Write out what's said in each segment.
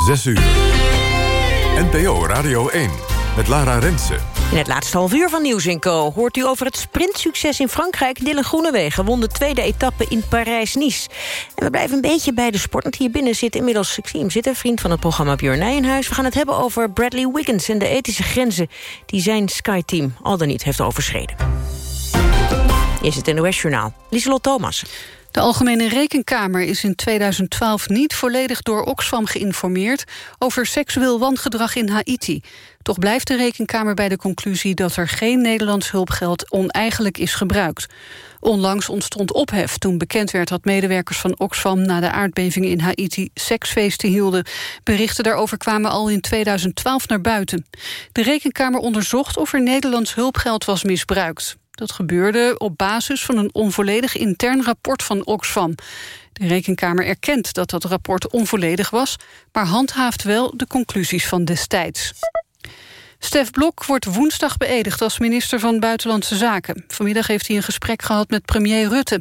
6 uur. NPO Radio 1 met Lara Rensen. In het laatste half uur van Nieuws Co hoort u over het sprintsucces in Frankrijk. Dylan Groenewegen won de tweede etappe in Parijs-Nice. En we blijven een beetje bij de sport, want hier binnen zit inmiddels... ik zie hem zitten, vriend van het programma Björn Nijenhuis. We gaan het hebben over Bradley Wiggins en de ethische grenzen... die zijn Sky-team al dan niet heeft overschreden. Is het NOS-journaal. Lieselot Thomas. De Algemene Rekenkamer is in 2012 niet volledig door Oxfam geïnformeerd over seksueel wangedrag in Haiti. Toch blijft de Rekenkamer bij de conclusie dat er geen Nederlands hulpgeld oneigenlijk is gebruikt. Onlangs ontstond ophef toen bekend werd dat medewerkers van Oxfam na de aardbevingen in Haiti seksfeesten hielden. Berichten daarover kwamen al in 2012 naar buiten. De Rekenkamer onderzocht of er Nederlands hulpgeld was misbruikt. Dat gebeurde op basis van een onvolledig intern rapport van Oxfam. De Rekenkamer erkent dat dat rapport onvolledig was... maar handhaaft wel de conclusies van destijds. Stef Blok wordt woensdag beëdigd als minister van Buitenlandse Zaken. Vanmiddag heeft hij een gesprek gehad met premier Rutte.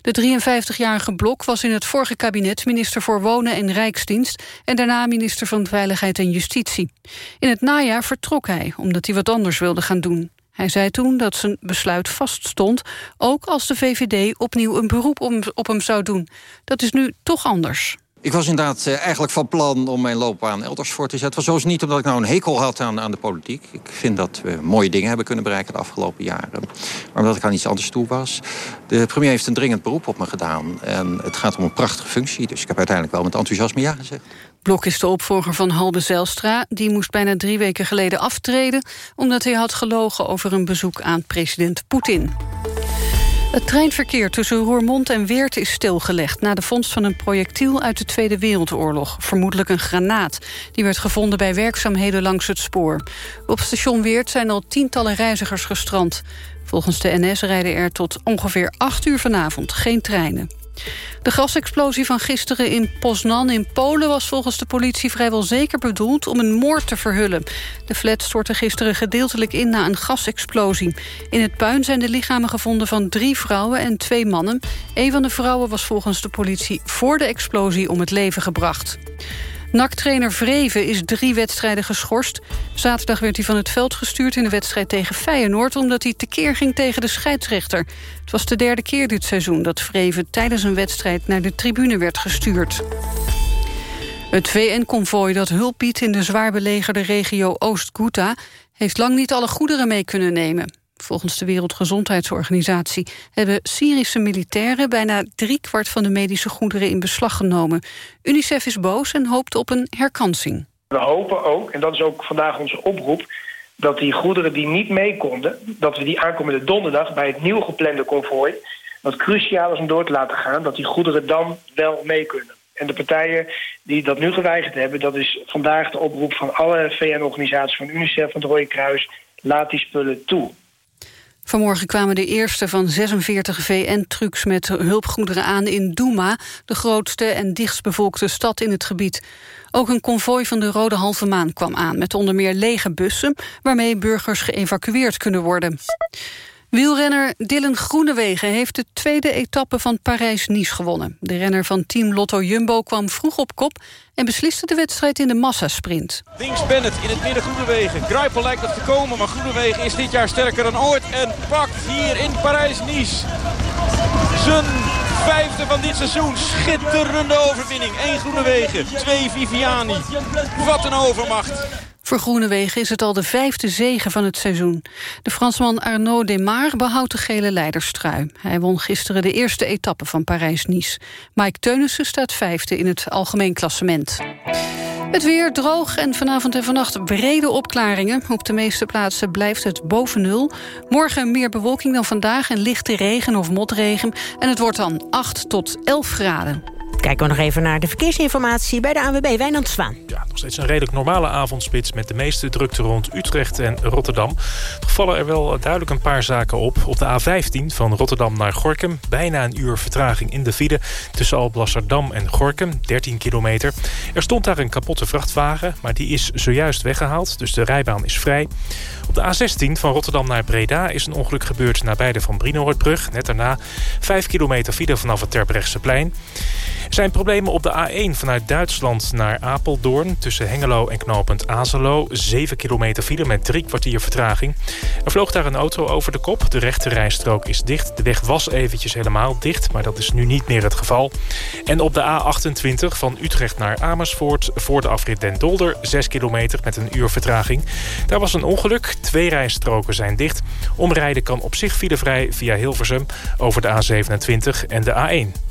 De 53-jarige Blok was in het vorige kabinet minister voor Wonen en Rijksdienst... en daarna minister van Veiligheid en Justitie. In het najaar vertrok hij, omdat hij wat anders wilde gaan doen. Hij zei toen dat zijn besluit vaststond... ook als de VVD opnieuw een beroep op hem zou doen. Dat is nu toch anders. Ik was inderdaad eh, eigenlijk van plan om mijn loopbaan elders voor te zetten. Het was niet omdat ik nou een hekel had aan, aan de politiek. Ik vind dat we mooie dingen hebben kunnen bereiken de afgelopen jaren. Maar omdat ik aan iets anders toe was. De premier heeft een dringend beroep op me gedaan. En het gaat om een prachtige functie. Dus ik heb uiteindelijk wel met enthousiasme ja gezegd. Blok is de opvolger van Halbe Zijlstra. Die moest bijna drie weken geleden aftreden... omdat hij had gelogen over een bezoek aan president Poetin. Het treinverkeer tussen Roermond en Weert is stilgelegd... na de vondst van een projectiel uit de Tweede Wereldoorlog. Vermoedelijk een granaat. Die werd gevonden bij werkzaamheden langs het spoor. Op station Weert zijn al tientallen reizigers gestrand. Volgens de NS rijden er tot ongeveer 8 uur vanavond geen treinen. De gasexplosie van gisteren in Poznan in Polen... was volgens de politie vrijwel zeker bedoeld om een moord te verhullen. De flat stortte gisteren gedeeltelijk in na een gasexplosie. In het puin zijn de lichamen gevonden van drie vrouwen en twee mannen. Een van de vrouwen was volgens de politie voor de explosie om het leven gebracht. NAC-trainer Vreven is drie wedstrijden geschorst. Zaterdag werd hij van het veld gestuurd in de wedstrijd tegen Feyenoord... omdat hij tekeer ging tegen de scheidsrechter. Het was de derde keer dit seizoen dat Vreven tijdens een wedstrijd... naar de tribune werd gestuurd. Het VN-konvooi dat hulp biedt in de zwaar belegerde regio Oost-Ghouta... heeft lang niet alle goederen mee kunnen nemen. Volgens de Wereldgezondheidsorganisatie hebben Syrische militairen bijna driekwart van de medische goederen in beslag genomen. UNICEF is boos en hoopt op een herkansing. We hopen ook, en dat is ook vandaag onze oproep, dat die goederen die niet mee konden, dat we die aankomende donderdag bij het nieuw geplande konvooi, wat cruciaal is om door te laten gaan, dat die goederen dan wel mee kunnen. En de partijen die dat nu geweigerd hebben, dat is vandaag de oproep van alle VN-organisaties, van UNICEF, van het Rode Kruis, laat die spullen toe. Vanmorgen kwamen de eerste van 46 VN-trucks met hulpgoederen aan in Douma... de grootste en dichtstbevolkte stad in het gebied. Ook een konvooi van de Rode Halve Maan kwam aan... met onder meer lege bussen waarmee burgers geëvacueerd kunnen worden. Wielrenner Dylan Groenewegen heeft de tweede etappe van Parijs-Nice gewonnen. De renner van team Lotto Jumbo kwam vroeg op kop... en besliste de wedstrijd in de massasprint. Links Bennett in het midden Groenewegen. Gruipel lijkt nog te komen, maar Groenewegen is dit jaar sterker dan ooit... en pakt hier in Parijs-Nice zijn vijfde van dit seizoen. Schitterende overwinning. Eén Groenewegen, twee Viviani. Wat een overmacht. Voor Groenewegen is het al de vijfde zege van het seizoen. De Fransman Arnaud Demar behoudt de gele leiderstrui. Hij won gisteren de eerste etappe van Parijs-Nice. Mike Teunissen staat vijfde in het algemeen klassement. Het weer droog en vanavond en vannacht brede opklaringen. Op de meeste plaatsen blijft het boven nul. Morgen meer bewolking dan vandaag en lichte regen of motregen. En het wordt dan 8 tot 11 graden. Kijken we nog even naar de verkeersinformatie bij de ANWB Wijnand Zwaan. Ja, nog steeds een redelijk normale avondspits... met de meeste drukte rond Utrecht en Rotterdam. Er vallen er wel duidelijk een paar zaken op. Op de A15 van Rotterdam naar Gorkum. Bijna een uur vertraging in de file tussen Alblasserdam en Gorkum. 13 kilometer. Er stond daar een kapotte vrachtwagen, maar die is zojuist weggehaald. Dus de rijbaan is vrij. Op de A16 van Rotterdam naar Breda is een ongeluk gebeurd... nabij de Van Brienoordbrug. Net daarna 5 kilometer file vanaf het Terbrechtseplein. Er zijn problemen op de A1 vanuit Duitsland naar Apeldoorn... tussen Hengelo en knooppunt Azelo. 7 kilometer file met drie kwartier vertraging. Er vloog daar een auto over de kop. De rechte rijstrook is dicht. De weg was eventjes helemaal dicht, maar dat is nu niet meer het geval. En op de A28 van Utrecht naar Amersfoort... voor de afrit Den Dolder, 6 kilometer met een uur vertraging. Daar was een ongeluk. Twee rijstroken zijn dicht. Omrijden kan op zich filevrij via Hilversum over de A27 en de A1.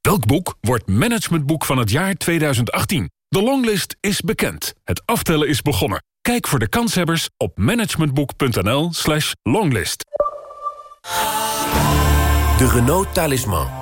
Welk boek wordt managementboek van het jaar 2018? De longlist is bekend. Het aftellen is begonnen. Kijk voor de kanshebbers op managementboek.nl slash longlist. De Renault Talisman.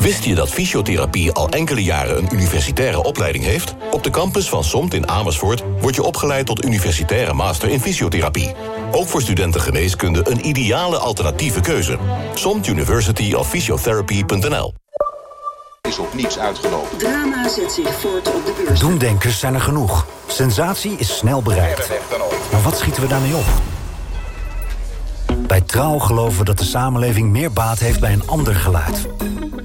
Wist je dat fysiotherapie al enkele jaren een universitaire opleiding heeft? Op de campus van SOMT in Amersfoort word je opgeleid tot universitaire master in fysiotherapie. Ook voor studenten geneeskunde een ideale alternatieve keuze. SOMT University of Physiotherapy.nl is op niets uitgelopen. Drama zet zich voort op de beurs. Doemdenkers zijn er genoeg. Sensatie is snel bereikt. Maar wat schieten we daarmee op? Bij Trouw geloven we dat de samenleving meer baat heeft bij een ander geluid.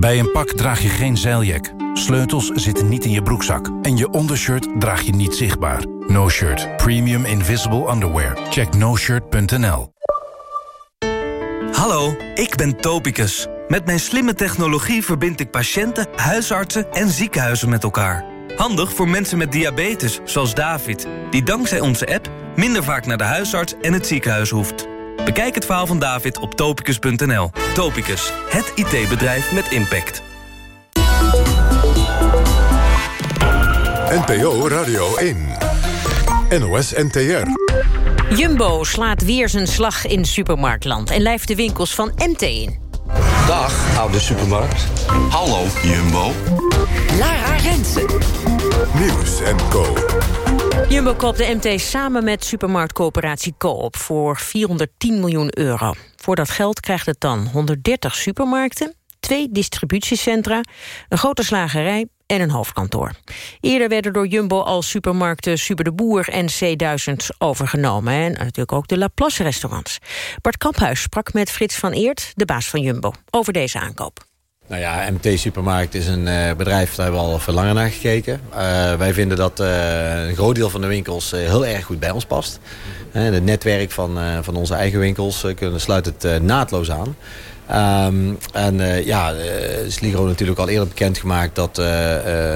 Bij een pak draag je geen zeiljak. Sleutels zitten niet in je broekzak. En je ondershirt draag je niet zichtbaar. No Shirt. Premium Invisible Underwear. Check noshirt.nl Hallo, ik ben Topicus. Met mijn slimme technologie verbind ik patiënten, huisartsen en ziekenhuizen met elkaar. Handig voor mensen met diabetes, zoals David... die dankzij onze app minder vaak naar de huisarts en het ziekenhuis hoeft. Bekijk het verhaal van David op topicus.nl. Topicus, het IT-bedrijf met impact. NPO Radio 1. NOS NTR. Jumbo slaat weer zijn slag in supermarktland... en lijft de winkels van MT in. Dag, oude supermarkt. Hallo, Jumbo. Lara Rensen. Nieuws en Co. Jumbo koopt de MT samen met supermarktcoöperatie Coop voor 410 miljoen euro. Voor dat geld krijgt het dan 130 supermarkten, twee distributiecentra, een grote slagerij en een hoofdkantoor. Eerder werden door Jumbo al supermarkten Super de Boer en C1000 overgenomen. En natuurlijk ook de Laplace restaurants. Bart Kamphuis sprak met Frits van Eert, de baas van Jumbo, over deze aankoop. Nou ja, MT Supermarkt is een uh, bedrijf, daar hebben we al veel langer naar gekeken. Uh, wij vinden dat uh, een groot deel van de winkels heel erg goed bij ons past. het netwerk van, van onze eigen winkels kunnen, sluit het naadloos aan. Um, en ja, Sligro natuurlijk al eerder bekendgemaakt dat,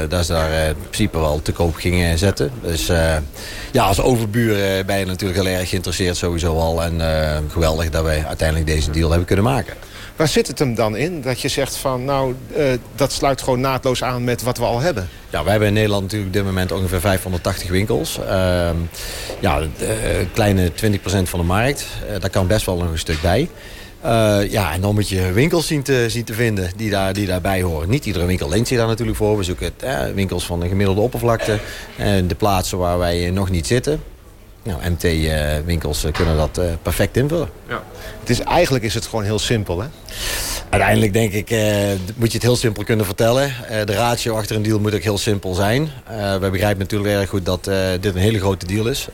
dat ze daar in principe wel te koop gingen zetten. Dus ja, als overbuur ben je natuurlijk heel erg geïnteresseerd sowieso al. En geweldig dat wij uiteindelijk deze deal hebben kunnen maken. Waar zit het hem dan in? Dat je zegt van, nou, uh, dat sluit gewoon naadloos aan met wat we al hebben. Ja, wij hebben in Nederland natuurlijk op dit moment ongeveer 580 winkels. Uh, ja, een uh, kleine 20% van de markt. daar kan best wel nog een stuk bij. ja, en dan moet je winkels zien te, te vinden die, daar, die daarbij horen. Niet iedere winkel leent zich daar natuurlijk voor. We zoeken winkels van een gemiddelde oppervlakte. En de plaatsen waar wij nog niet zitten. Nou, MT-winkels kunnen dat perfect invullen. Ja. Het is, eigenlijk is het gewoon heel simpel, hè? Uiteindelijk denk ik, eh, moet je het heel simpel kunnen vertellen. Uh, de ratio achter een deal moet ook heel simpel zijn. Uh, wij begrijpen natuurlijk erg goed dat dit een hele grote deal is.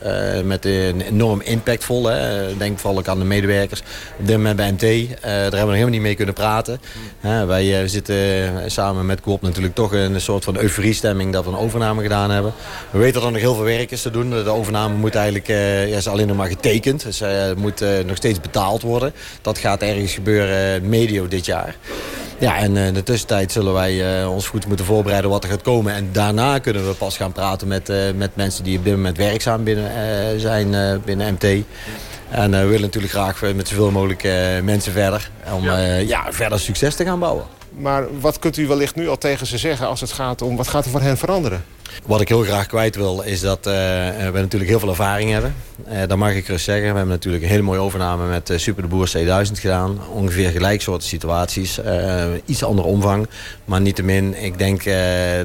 met een enorm impactvol. Hè. Denk vooral ook aan de medewerkers. Op dit moment bij MT, daar hebben we nog helemaal niet mee kunnen praten. wij zitten samen met Coop natuurlijk toch in een soort van euforiestemming dat we een overname gedaan hebben. We weten dat er nog heel veel werk is te doen. De overname moet eigenlijk, ja, is alleen nog maar getekend. Dus moet nog steeds betaald worden. Dat gaat ergens gebeuren medio dit jaar. Ja, en eh, in de tussentijd zullen wij uh, ons goed moeten voorbereiden wat er gaat komen. En daarna kunnen we pas gaan praten met, uh, met mensen die op dit moment werkzaam binnen, zijn binnen MT. En we willen natuurlijk graag met zoveel mogelijk mensen verder. Om ja. ja. verder succes te gaan bouwen. Maar wat kunt u wellicht nu al tegen ze zeggen als het gaat om... wat gaat er voor hen veranderen? Wat ik heel graag kwijt wil is dat uh, we natuurlijk heel veel ervaring hebben. Uh, dat mag ik rust zeggen. We hebben natuurlijk een hele mooie overname met Super de Boer 2000 gedaan. Ongeveer gelijk soorten situaties. iets andere omvang. Maar niettemin, ik denk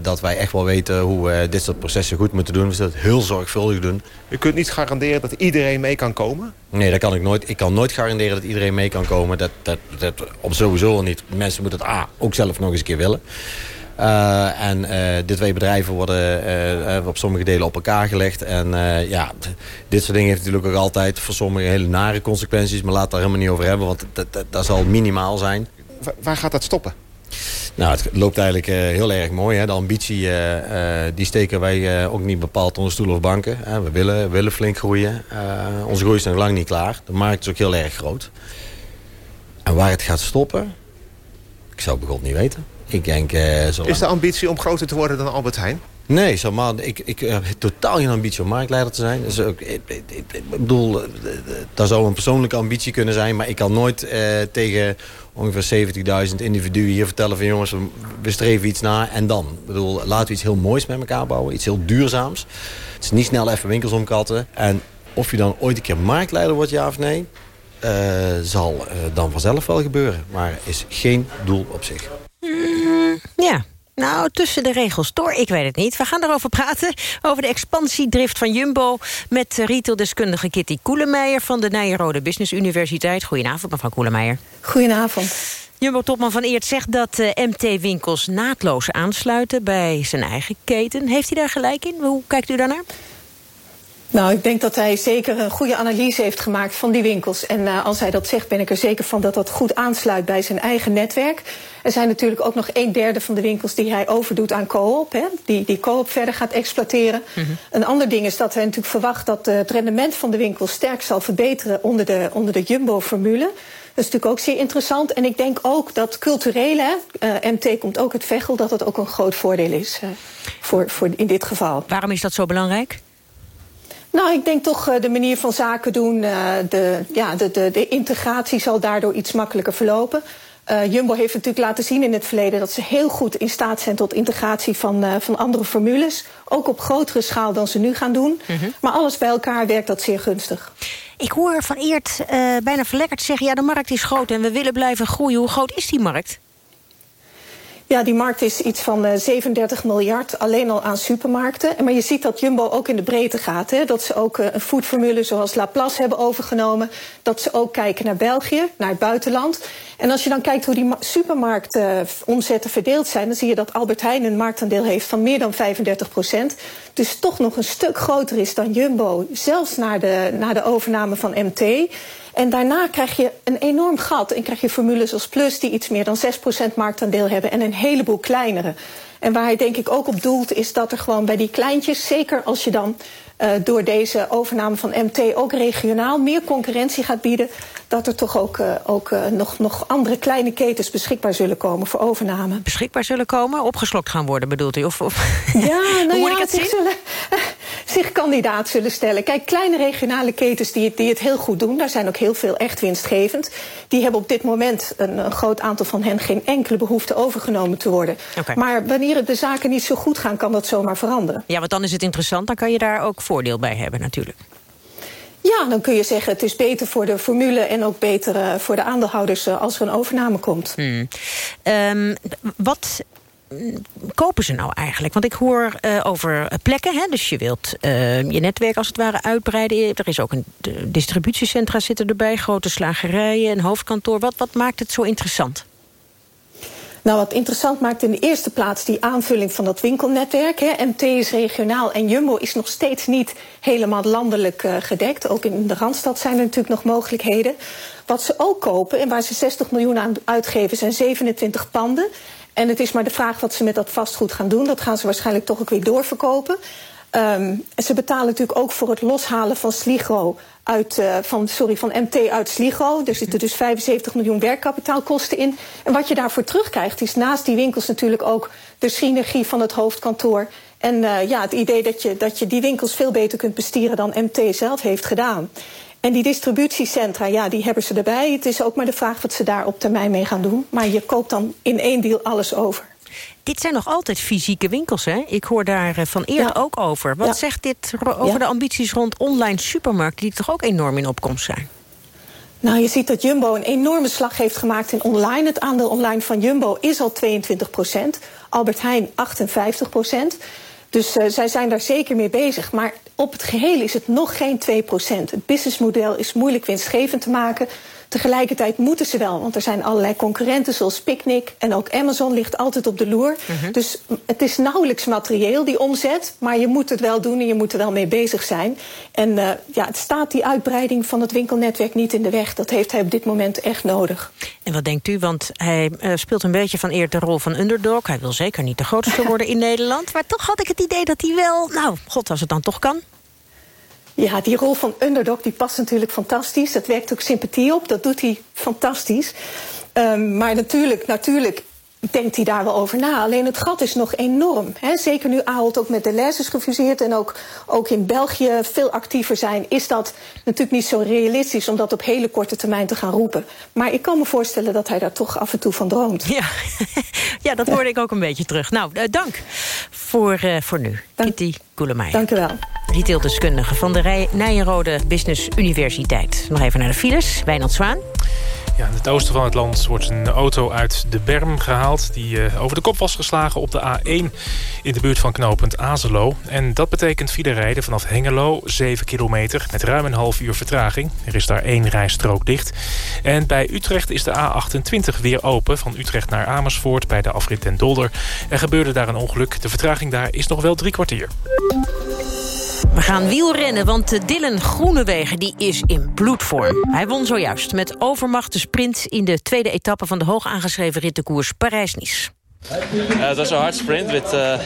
dat wij echt wel weten hoe we dit soort processen goed moeten doen. We zullen het heel zorgvuldig doen. U kunt niet garanderen dat iedereen mee kan komen? Nee, dat kan ik nooit. Ik kan nooit garanderen dat iedereen mee kan komen. Dat, dat, dat op sowieso niet. Mensen moeten het A, ook zelf nog eens een keer willen. Uh, en uh, de twee bedrijven worden uh, op sommige delen op elkaar gelegd. En ja, dit soort dingen heeft natuurlijk ook altijd voor sommigen hele nare consequenties. Maar laat daar helemaal niet over hebben, want dat, dat, dat zal minimaal zijn. waar gaat dat stoppen? Nou, het loopt eigenlijk heel erg mooi. Hè. De ambitie, die steken wij ook niet bepaald onder stoelen of banken. we willen, willen flink groeien. onze groei is nog lang niet klaar. De markt is ook heel erg groot. En waar het gaat stoppen, ik zou het niet weten. Ik denk, uh, Is de ambitie om groter te worden dan Albert Heijn? Nee, zo maar, ik, ik heb totaal geen ambitie om marktleider te zijn. Dus ook, ik, ik, ik, bedoel, eh, dat zou een persoonlijke ambitie kunnen zijn... maar ik kan nooit eh, tegen ongeveer 70.000 individuen hier vertellen van... jongens, we streven iets na en dan. Ik bedoel, laten we iets heel moois met elkaar bouwen. Iets heel duurzaams. Het is niet snel even winkels omkatten. En of je dan ooit een keer marktleider wordt, ja of nee... Zal dan vanzelf wel gebeuren. Maar is geen doel op zich. Ja, nou, tussen de regels door, ik weet het niet. We gaan erover praten, over de expansiedrift van Jumbo... met retaildeskundige Kitty Koelemeijer van de Nijrode Business Universiteit. Goedenavond, mevrouw Koelemeijer. Goedenavond. Jumbo-topman Van Eert zegt dat uh, eh, MT-winkels naadloos aansluiten... bij zijn eigen keten. Heeft hij daar gelijk in? Hoe kijkt u daarnaar? Nou, ik denk dat hij zeker een goede analyse heeft gemaakt van die winkels. En uh, als hij dat zegt, ben ik er zeker van dat dat goed aansluit bij zijn eigen netwerk. Er zijn natuurlijk ook nog een derde van de winkels die hij overdoet aan Coop. Hè, die, die Coop verder gaat exploiteren. Mm -hmm. Een ander ding is dat hij natuurlijk verwacht dat uh, het rendement van de winkels sterk zal verbeteren onder de, onder de Jumbo-formule. Dat is natuurlijk ook zeer interessant. En ik denk ook dat culturele, uh, MT komt ook het Veghel, dat dat ook een groot voordeel is uh, voor, voor in dit geval. Waarom is dat zo belangrijk? Nou, ik denk toch uh, de manier van zaken doen, uh, de, ja, de, de, de integratie zal daardoor iets makkelijker verlopen. Uh, Jumbo heeft natuurlijk laten zien in het verleden dat ze heel goed in staat zijn tot integratie van, uh, van andere formules. Ook op grotere schaal dan ze nu gaan doen. -hmm. Maar alles bij elkaar werkt dat zeer gunstig. Ik hoor van Eert bijna verlekkerd zeggen... ja, de markt is groot en we willen blijven groeien. Hoe groot is die markt? Ja, die markt is iets van uh, 37 miljard alleen al aan supermarkten. Maar je ziet dat Jumbo ook in de breedte gaat. Hè? Dat ze ook uh, een foodformule zoals Laplace hebben overgenomen. Dat ze ook kijken naar België, naar het buitenland. En als je dan kijkt hoe die supermarktomzetten uh, verdeeld zijn... dan zie je dat Albert Heijn een marktaandeel heeft van meer dan 35 procent. Dus toch nog een stuk groter is dan Jumbo. Zelfs naar de, naar de overname van MT... En daarna krijg je een enorm gat en krijg je formules als Plus... die iets meer dan 6% marktaandeel hebben en een heleboel kleinere. En waar hij denk ik ook op doelt is dat er gewoon bij die kleintjes... zeker als je dan door deze overname van MT ook regionaal meer concurrentie gaat bieden... dat er toch ook, uh, ook uh, nog, nog andere kleine ketens beschikbaar zullen komen voor overname. Beschikbaar zullen komen? Opgeslokt gaan worden, bedoelt u? Of, of... Ja, nou Hoe ja, ik het zich, zullen, zich kandidaat zullen stellen. Kijk, kleine regionale ketens die, die het heel goed doen... daar zijn ook heel veel echt winstgevend. Die hebben op dit moment, een, een groot aantal van hen... geen enkele behoefte overgenomen te worden. Okay. Maar wanneer de zaken niet zo goed gaan, kan dat zomaar veranderen. Ja, want dan is het interessant. Dan kan je daar ook voordeel bij hebben natuurlijk. Ja, dan kun je zeggen het is beter voor de formule... en ook beter uh, voor de aandeelhouders uh, als er een overname komt. Hmm. Um, wat kopen ze nou eigenlijk? Want ik hoor uh, over plekken, hè? dus je wilt uh, je netwerk als het ware uitbreiden. Er is ook een distributiecentra zitten erbij, grote slagerijen, een hoofdkantoor. Wat, wat maakt het zo interessant? Nou, wat interessant maakt in de eerste plaats die aanvulling van dat winkelnetwerk. Hè. MT is regionaal en Jumbo is nog steeds niet helemaal landelijk uh, gedekt. Ook in de Randstad zijn er natuurlijk nog mogelijkheden. Wat ze ook kopen en waar ze 60 miljoen aan uitgeven zijn 27 panden. En het is maar de vraag wat ze met dat vastgoed gaan doen. Dat gaan ze waarschijnlijk toch ook weer doorverkopen. Um, ze betalen natuurlijk ook voor het loshalen van Sligo uit, uh, van, sorry, van MT uit Sligo. Er zitten dus 75 miljoen werkkapitaalkosten in. En wat je daarvoor terugkrijgt is naast die winkels natuurlijk ook de synergie van het hoofdkantoor. En uh, ja, het idee dat je, dat je die winkels veel beter kunt bestieren dan MT zelf heeft gedaan. En die distributiecentra, ja, die hebben ze erbij. Het is ook maar de vraag wat ze daar op termijn mee gaan doen. Maar je koopt dan in één deal alles over. Dit zijn nog altijd fysieke winkels, hè? Ik hoor daar eh, van eerder ja. ook over. Wat ja. zegt dit over ja. de ambities rond online supermarkten... die toch ook enorm in opkomst zijn? Nou, je ziet dat Jumbo een enorme slag heeft gemaakt in online. Het aandeel online van Jumbo is al 22 procent. Albert Heijn 58 procent. Dus uh, zij zijn daar zeker mee bezig. Maar op het geheel is het nog geen 2 procent. Het businessmodel is moeilijk winstgevend te maken. Tegelijkertijd moeten ze wel, want er zijn allerlei concurrenten zoals Picnic en ook Amazon ligt altijd op de loer. Mm -hmm. Dus het is nauwelijks materieel, die omzet, maar je moet het wel doen en je moet er wel mee bezig zijn. En uh, ja, het staat die uitbreiding van het winkelnetwerk niet in de weg. Dat heeft hij op dit moment echt nodig. En wat denkt u? Want hij uh, speelt een beetje van eer de rol van underdog. Hij wil zeker niet de grootste worden in Nederland. Maar toch had ik het idee dat hij wel, nou, god, als het dan toch kan. Ja, die rol van underdog die past natuurlijk fantastisch. Dat werkt ook sympathie op, dat doet hij fantastisch. Um, maar natuurlijk, natuurlijk denkt hij daar wel over na. Alleen het gat is nog enorm. Hè? Zeker nu Ahold ook met de les is gefuseerd... en ook, ook in België veel actiever zijn... is dat natuurlijk niet zo realistisch... om dat op hele korte termijn te gaan roepen. Maar ik kan me voorstellen dat hij daar toch af en toe van droomt. Ja, ja dat hoorde ik ook een beetje terug. Nou, uh, dank voor, uh, voor nu. Dank. Kitty Koelemeijer. Dank u wel. Retaildeskundige van de Nijenrode Business Universiteit. Nog even naar de files. Wijnand Zwaan. Ja, in het oosten van het land wordt een auto uit de berm gehaald... die uh, over de kop was geslagen op de A1 in de buurt van knooppunt Azelo. En dat betekent file rijden vanaf Hengelo 7 kilometer... met ruim een half uur vertraging. Er is daar één rijstrook dicht. En bij Utrecht is de A28 weer open... van Utrecht naar Amersfoort bij de afrit ten Dolder. Er gebeurde daar een ongeluk. De vertraging daar is nog wel drie kwartier. We gaan wielrennen, want Dylan Groenewegen die is in bloedvorm. Hij won zojuist met overmacht de sprint... in de tweede etappe van de hoog aangeschreven rittenkoers Parijs-Nice. Uh, it was a hard sprint with, uh,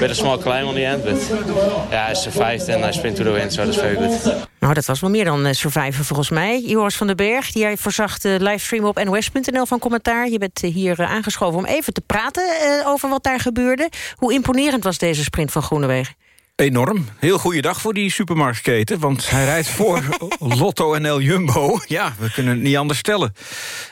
with a small climb on the end. But yeah, I survived and I sprint to the win, so that's very good. Nou, dat was wel meer dan uh, survivor volgens mij. Joris van den Berg, die jij verzag de livestream op NOS.nl van commentaar. Je bent hier aangeschoven om even te praten over wat daar gebeurde. Hoe imponerend was deze sprint van Groenewegen? Enorm. Heel goede dag voor die supermarktketen. Want hij rijdt voor Lotto NL Jumbo. Ja, we kunnen het niet anders stellen.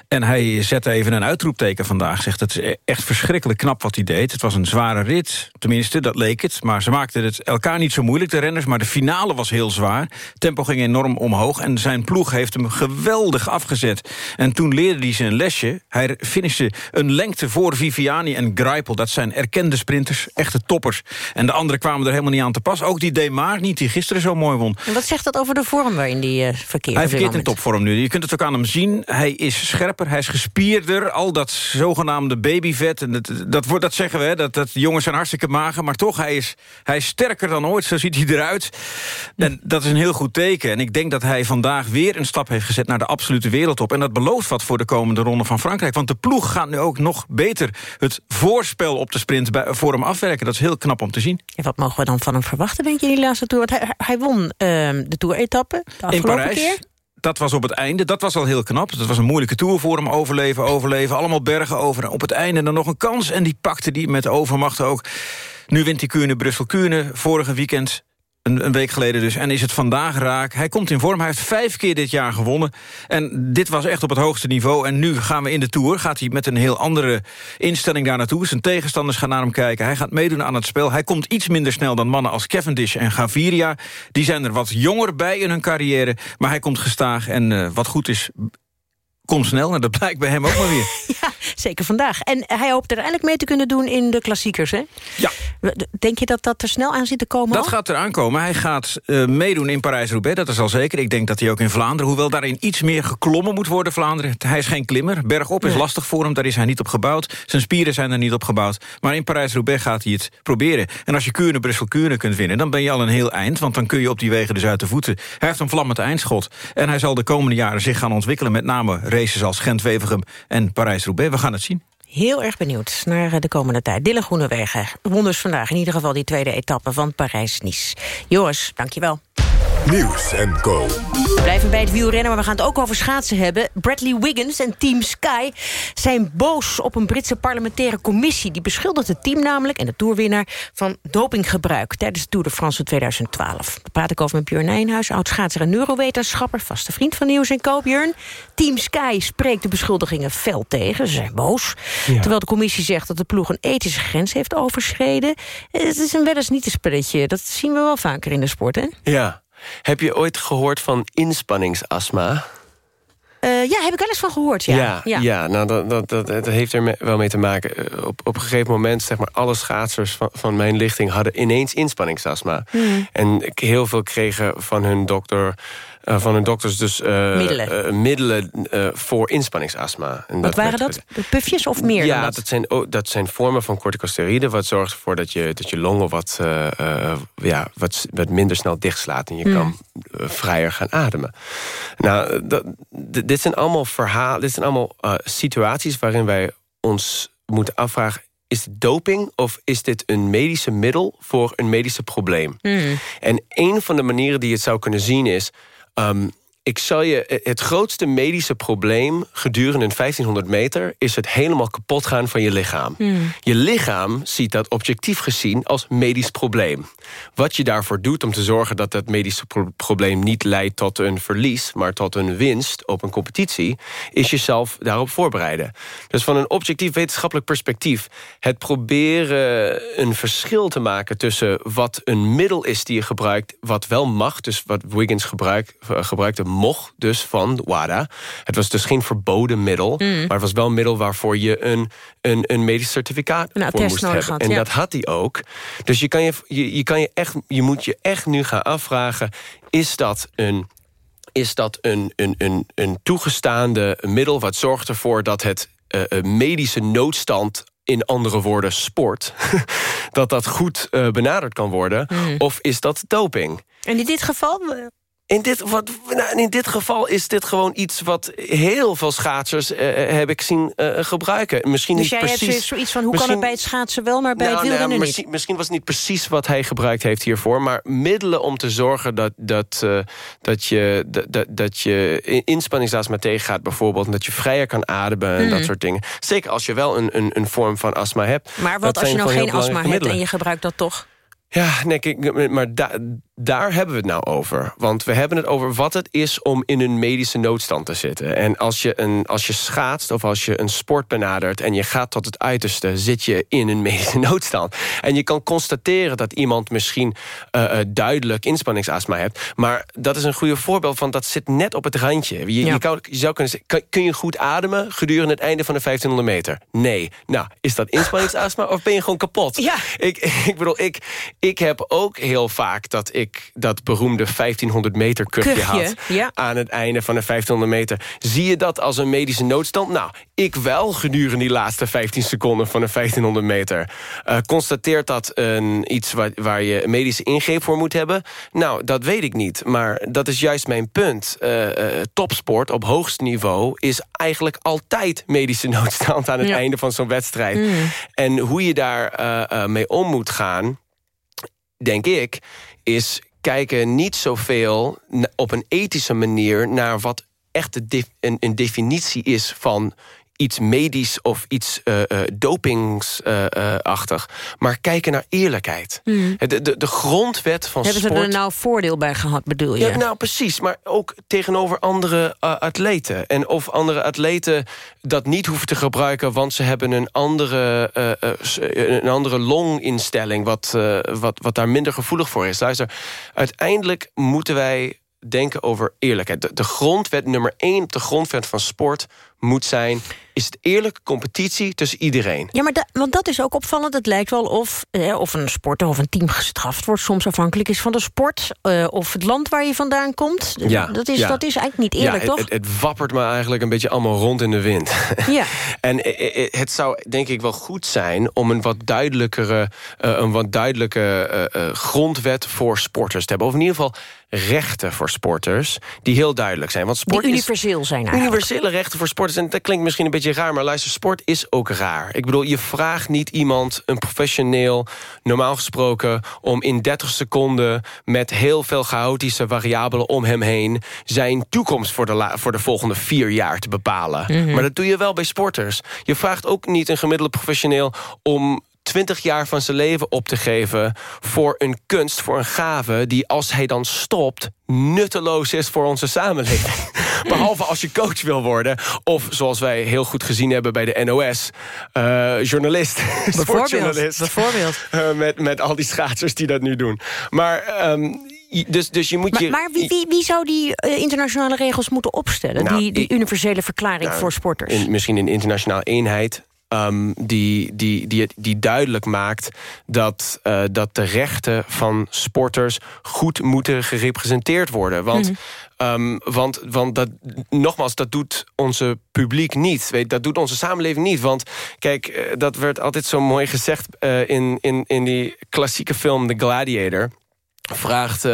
En hij zette even een uitroepteken vandaag. Zegt het is echt verschrikkelijk knap wat hij deed. Het was een zware rit, tenminste, dat leek het. Maar ze maakten het elkaar niet zo moeilijk, de renners. Maar de finale was heel zwaar. Tempo ging enorm omhoog. En zijn ploeg heeft hem geweldig afgezet. En toen leerde hij zijn lesje. Hij finishte een lengte voor Viviani en Greipel. Dat zijn erkende sprinters, echte toppers. En de anderen kwamen er helemaal niet aan te pas. Ook die Demar niet, die gisteren zo mooi won. En wat zegt dat over de vorm waarin die uh, verkeert? Hij verkeert in topvorm nu. Je kunt het ook aan hem zien. Hij is scherper, hij is gespierder. Al dat zogenaamde babyvet. En dat, dat, wordt, dat zeggen we, dat, dat jongens zijn hartstikke mager. Maar toch, hij is, hij is sterker dan ooit. Zo ziet hij eruit. En dat is een heel goed teken. En ik denk dat hij vandaag weer een stap heeft gezet naar de absolute wereldtop. En dat belooft wat voor de komende ronde van Frankrijk. Want de ploeg gaat nu ook nog beter het voorspel op de sprint bij, voor hem afwerken. Dat is heel knap om te zien. Ja, wat mogen we dan van hem verwachten, denk je, in die laatste Tour? Want hij, hij won uh, de Tour-etappe in Parijs. Keer. Dat was op het einde, dat was al heel knap. Dat was een moeilijke tour voor hem, overleven, overleven. Allemaal bergen over. Op het einde dan nog een kans. En die pakte die met overmacht ook. Nu wint hij Kuurne, Brussel-Kuurne. Vorige weekend een, week geleden dus. En is het vandaag raak. Hij komt in vorm. Hij heeft vijf keer dit jaar gewonnen. En dit was echt op het hoogste niveau. En nu gaan we in de Tour. Gaat hij met een heel andere instelling daar naartoe. Zijn tegenstanders gaan naar hem kijken. Hij gaat meedoen aan het spel. Hij komt iets minder snel dan mannen als Cavendish en Gaviria. Die zijn er wat jonger bij in hun carrière. Maar hij komt gestaag. En uh, wat goed is kom snel. En dat blijkt bij hem ook maar weer. ja, zeker vandaag. En hij hoopt uiteindelijk mee te kunnen doen in de klassiekers, hè? Ja. Denk je dat dat er snel aan zit te komen Dat al? gaat eraan komen. Hij gaat uh, meedoen in Parijs-Roubaix, dat is al zeker. Ik denk dat hij ook in Vlaanderen, hoewel daarin iets meer geklommen moet worden, Vlaanderen. Hij is geen klimmer. Bergop is Nee. lastig voor hem, daar is hij niet op gebouwd. Zijn spieren zijn er niet op gebouwd. Maar in Parijs-Roubaix gaat hij het proberen. En als je Kuurne, Brussel, Kuurne kunt winnen, dan ben je al een heel eind. Want dan kun je op die wegen dus uit de voeten. Hij heeft een vlammend eindschot. En hij zal de komende jaren zich gaan ontwikkelen. Met name races als Gent-Wevelgem en Parijs-Roubaix. We gaan het zien. Heel erg benieuwd naar eh, de komende tijd. Dylan Groenewegen won dus vandaag in ieder geval die tweede etappe van Parijs-Nice. Joris, dankjewel. Nieuws en Co. We blijven bij het wielrennen, maar we gaan het ook over schaatsen hebben. Bradley Wiggins en Team Sky zijn boos op een Britse parlementaire commissie. Die beschuldigt het team namelijk, en de toerwinnaar, van dopinggebruik tijdens de Tour de France 2012. Daar praat ik over met Björn Nijnhuis, oud-schaatser en neurowetenschapper, vaste vriend van Nieuws en Co. Björn, Team Sky spreekt de beschuldigingen fel tegen. Ze zijn boos. Terwijl de commissie zegt dat de ploeg een ethische grens heeft overschreden. Het is een wel eens niet een spelletje. Dat zien we wel vaker in de sport, hè? Ja. Heb je ooit gehoord van inspanningsastma? Uh, ja, heb ik wel eens van gehoord, ja. Ja, ja. ja nou, dat, dat, dat, dat, heeft er me, wel mee te maken. Uh, op, op een gegeven moment, zeg maar, alle schaatsers van, van mijn lichting... hadden ineens inspanningsastma. Hmm. En heel veel kregen van hun dokter... Uh, van hun dokters dus middelen, middelen voor inspanningsastma. En wat waren dat? Pufjes of meer Ja, dat? Dat, zijn, oh, dat zijn vormen van corticosteroïden... wat zorgt ervoor dat je, dat je longen wat, ja, wat, wat minder snel dichtslaat... en je Hmm. kan vrijer gaan ademen. Nou, dat, dit zijn allemaal verhalen, dit zijn allemaal situaties... waarin wij ons moeten afvragen... is het doping of is dit een medische middel voor een medische probleem? Hmm. En een van de manieren die je het zou kunnen zien is... Um, ik zal je, het grootste medische probleem gedurende een 1500 meter... is het helemaal kapot gaan van je lichaam. Hmm. Je lichaam ziet dat objectief gezien als medisch probleem. Wat je daarvoor doet om te zorgen dat dat medische pro probleem... niet leidt tot een verlies, maar tot een winst op een competitie... is jezelf daarop voorbereiden. Dus van een objectief wetenschappelijk perspectief... het proberen een verschil te maken tussen wat een middel is die je gebruikt... wat wel mag, dus wat Wiggins gebruik, uh, gebruikte mocht dus van WADA. Het was dus geen verboden middel, Mm. maar het was wel een middel waarvoor je een, een, een medisch certificaat voor moest hebben. had, en ja. dat had hij ook. Dus je, kan je, je, je, kan je, echt, je moet je echt nu gaan afvragen, is dat een is dat een, een, een, een toegestaande middel... wat zorgt ervoor dat het uh, medische noodstand in andere woorden sport... dat dat goed uh, benaderd kan worden? Mm. Of is dat doping? En in dit geval... In dit, wat, nou, in dit geval is dit gewoon iets wat heel veel schaatsers uh, heb ik zien uh, gebruiken. Misschien dus niet jij precies, hebt zoiets van, hoe kan het bij het schaatsen wel, maar bij nou, het wielrennen nou, niet? misschien, was het niet precies wat hij gebruikt heeft hiervoor... maar middelen om te zorgen dat, dat, uh, dat je, dat, dat je inspanningsastma tegengaat... bijvoorbeeld, en dat je vrijer kan ademen en dat soort dingen. Zeker als je wel een, een, een vorm van astma hebt. Maar wat als je nou geen astma hebt en je gebruikt dat toch? Ja, nee, maar da daar hebben we het nou over. Want we hebben het over wat het is om in een medische noodstand te zitten. En als je, een, als je schaatst of als je een sport benadert... en je gaat tot het uiterste, zit je in een medische noodstand. En je kan constateren dat iemand misschien uh, uh, duidelijk inspanningsastma hebt. Maar dat is een goede voorbeeld van dat zit net op het randje. Je, Ja. je, kan, je zou kunnen zeggen, kun je goed ademen gedurende het einde van de 1500 meter? Nee. Nou, is dat inspanningsastma of ben je gewoon kapot? Ja. Ik, ik bedoel, ik, ik heb ook heel vaak dat ik dat beroemde 1500 meter Kuchje, had... ja. aan het einde van de 1500 meter. Zie je dat als een medische noodstand? Nou, ik wel gedurende die laatste 15 seconden van de 1500 meter. Eh, constateert dat een, iets waar, waar je een medische ingreep voor moet hebben? Nou, dat weet ik niet. Maar dat is juist mijn punt. Eh, eh, topsport op hoogst niveau is eigenlijk altijd medische noodstand... aan het Ja. einde van zo'n wedstrijd. Mm. En hoe je daar mee om moet gaan, denk ik, is kijken niet zoveel op een ethische manier naar wat echt de een definitie is van iets medisch of iets eh dopingsachtig. maar kijken naar eerlijkheid. Mm. De, de, de grondwet van Hebben ze sport... er nou voordeel bij gehad, bedoel je? Ja, nou precies, maar ook tegenover andere uh, atleten. En of andere atleten dat niet hoeven te gebruiken... want ze hebben een andere, uh, uh, een andere longinstelling... Wat, uh, wat, wat daar minder gevoelig voor is. Luister, uiteindelijk moeten wij denken over eerlijkheid. De, de grondwet nummer één de grondwet van sport moet zijn... is het eerlijke competitie tussen iedereen. Ja, maar da, want dat is ook opvallend. Het lijkt wel of, eh, of een sporter of een team gestraft wordt. Soms afhankelijk is van de sport. Uh, of het land waar je vandaan komt. Ja, dat, is, ja. dat is eigenlijk niet eerlijk, ja, toch? Het, het, wappert me eigenlijk een beetje allemaal rond in de wind. Ja. en eh, het zou denk ik wel goed zijn... om een wat duidelijkere, uh, een wat duidelijke uh, grondwet voor sporters te hebben. Of in ieder geval rechten voor sporters die heel duidelijk zijn. Want sport die universeel zijn eigenlijk. Universele rechten voor sporters. En dat klinkt misschien een beetje raar, maar luister, sport is ook raar. Ik bedoel, je vraagt niet iemand, een professioneel, normaal gesproken... om in 30 seconden met heel veel chaotische variabelen om hem heen... zijn toekomst voor de, voor de volgende vier jaar te bepalen. Mm -hmm. Maar dat doe je wel bij sporters. Je vraagt ook niet een gemiddelde professioneel om 20 jaar van zijn leven op te geven... voor een kunst, voor een gave... die als hij dan stopt nutteloos is voor onze samenleving. Behalve als je coach wil worden. Of zoals wij heel goed gezien hebben bij de NOS... Uh, journalist, sportjournalist. Bijvoorbeeld. Uh, met, met al die schaatsers die dat nu doen. Maar... Um, dus, dus je moet maar, je... maar wie, wie, wie zou die uh, internationale regels moeten opstellen? Nou, die, universele verklaring nou, voor sporters? In, misschien een internationale eenheid. Um, die, die, die, die duidelijk maakt dat, uh, dat de rechten van sporters goed moeten gerepresenteerd worden. Want, mm -hmm. Um, want, want dat, nogmaals, dat doet onze publiek niet. Weet, dat doet onze samenleving niet. Want kijk, uh, dat werd altijd zo mooi gezegd uh, in, in, in die klassieke film The Gladiator. Vraagt,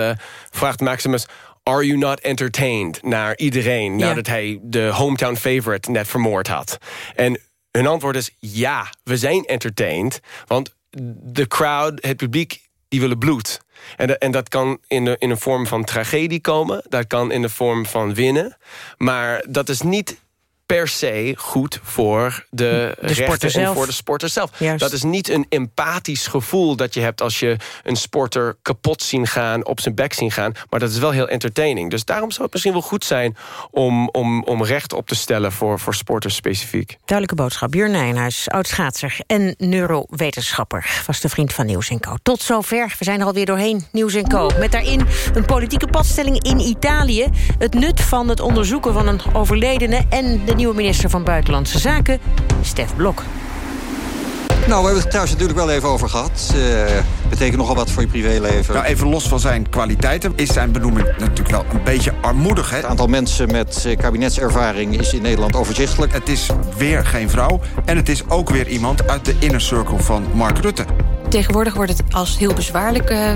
vraagt Maximus... Are you not entertained? Naar iedereen, Ja. nadat hij de hometown favorite net vermoord had. En hun antwoord is ja, we zijn entertained. Want de crowd, het publiek, die willen bloed. En, en dat kan in, de, in een vorm van tragedie komen. Dat kan in de vorm van winnen. Maar dat is niet per se goed voor de, De sporter en zelf. voor de sporter zelf. Juist. Dat is niet een empathisch gevoel dat je hebt... als je een sporter kapot zien gaan, op zijn bek zien gaan. Maar dat is wel heel entertaining. Dus daarom zou het misschien wel goed zijn... om, om, om recht op te stellen voor, voor sporters specifiek. Duidelijke boodschap. Björn Nijnhuis, oud-schaatser en neurowetenschapper. Vaste vriend van Nieuws Co. Tot zover. We zijn er alweer doorheen, Nieuws Co. Met daarin een politieke padstelling in Italië. Het nut van het onderzoeken van een overledene... en de nieuwe minister van Buitenlandse Zaken, Stef Blok. Nou, we hebben het trouwens natuurlijk wel even over gehad. Uh, betekent nogal wat voor je privéleven. Nou, even los van zijn kwaliteiten is zijn benoeming natuurlijk wel een beetje armoedig. Hè? Het aantal mensen met uh, kabinetservaring is in Nederland overzichtelijk. Het is weer geen vrouw en het is ook weer iemand uit de inner circle van Mark Rutte. Tegenwoordig wordt het als heel bezwaarlijk uh,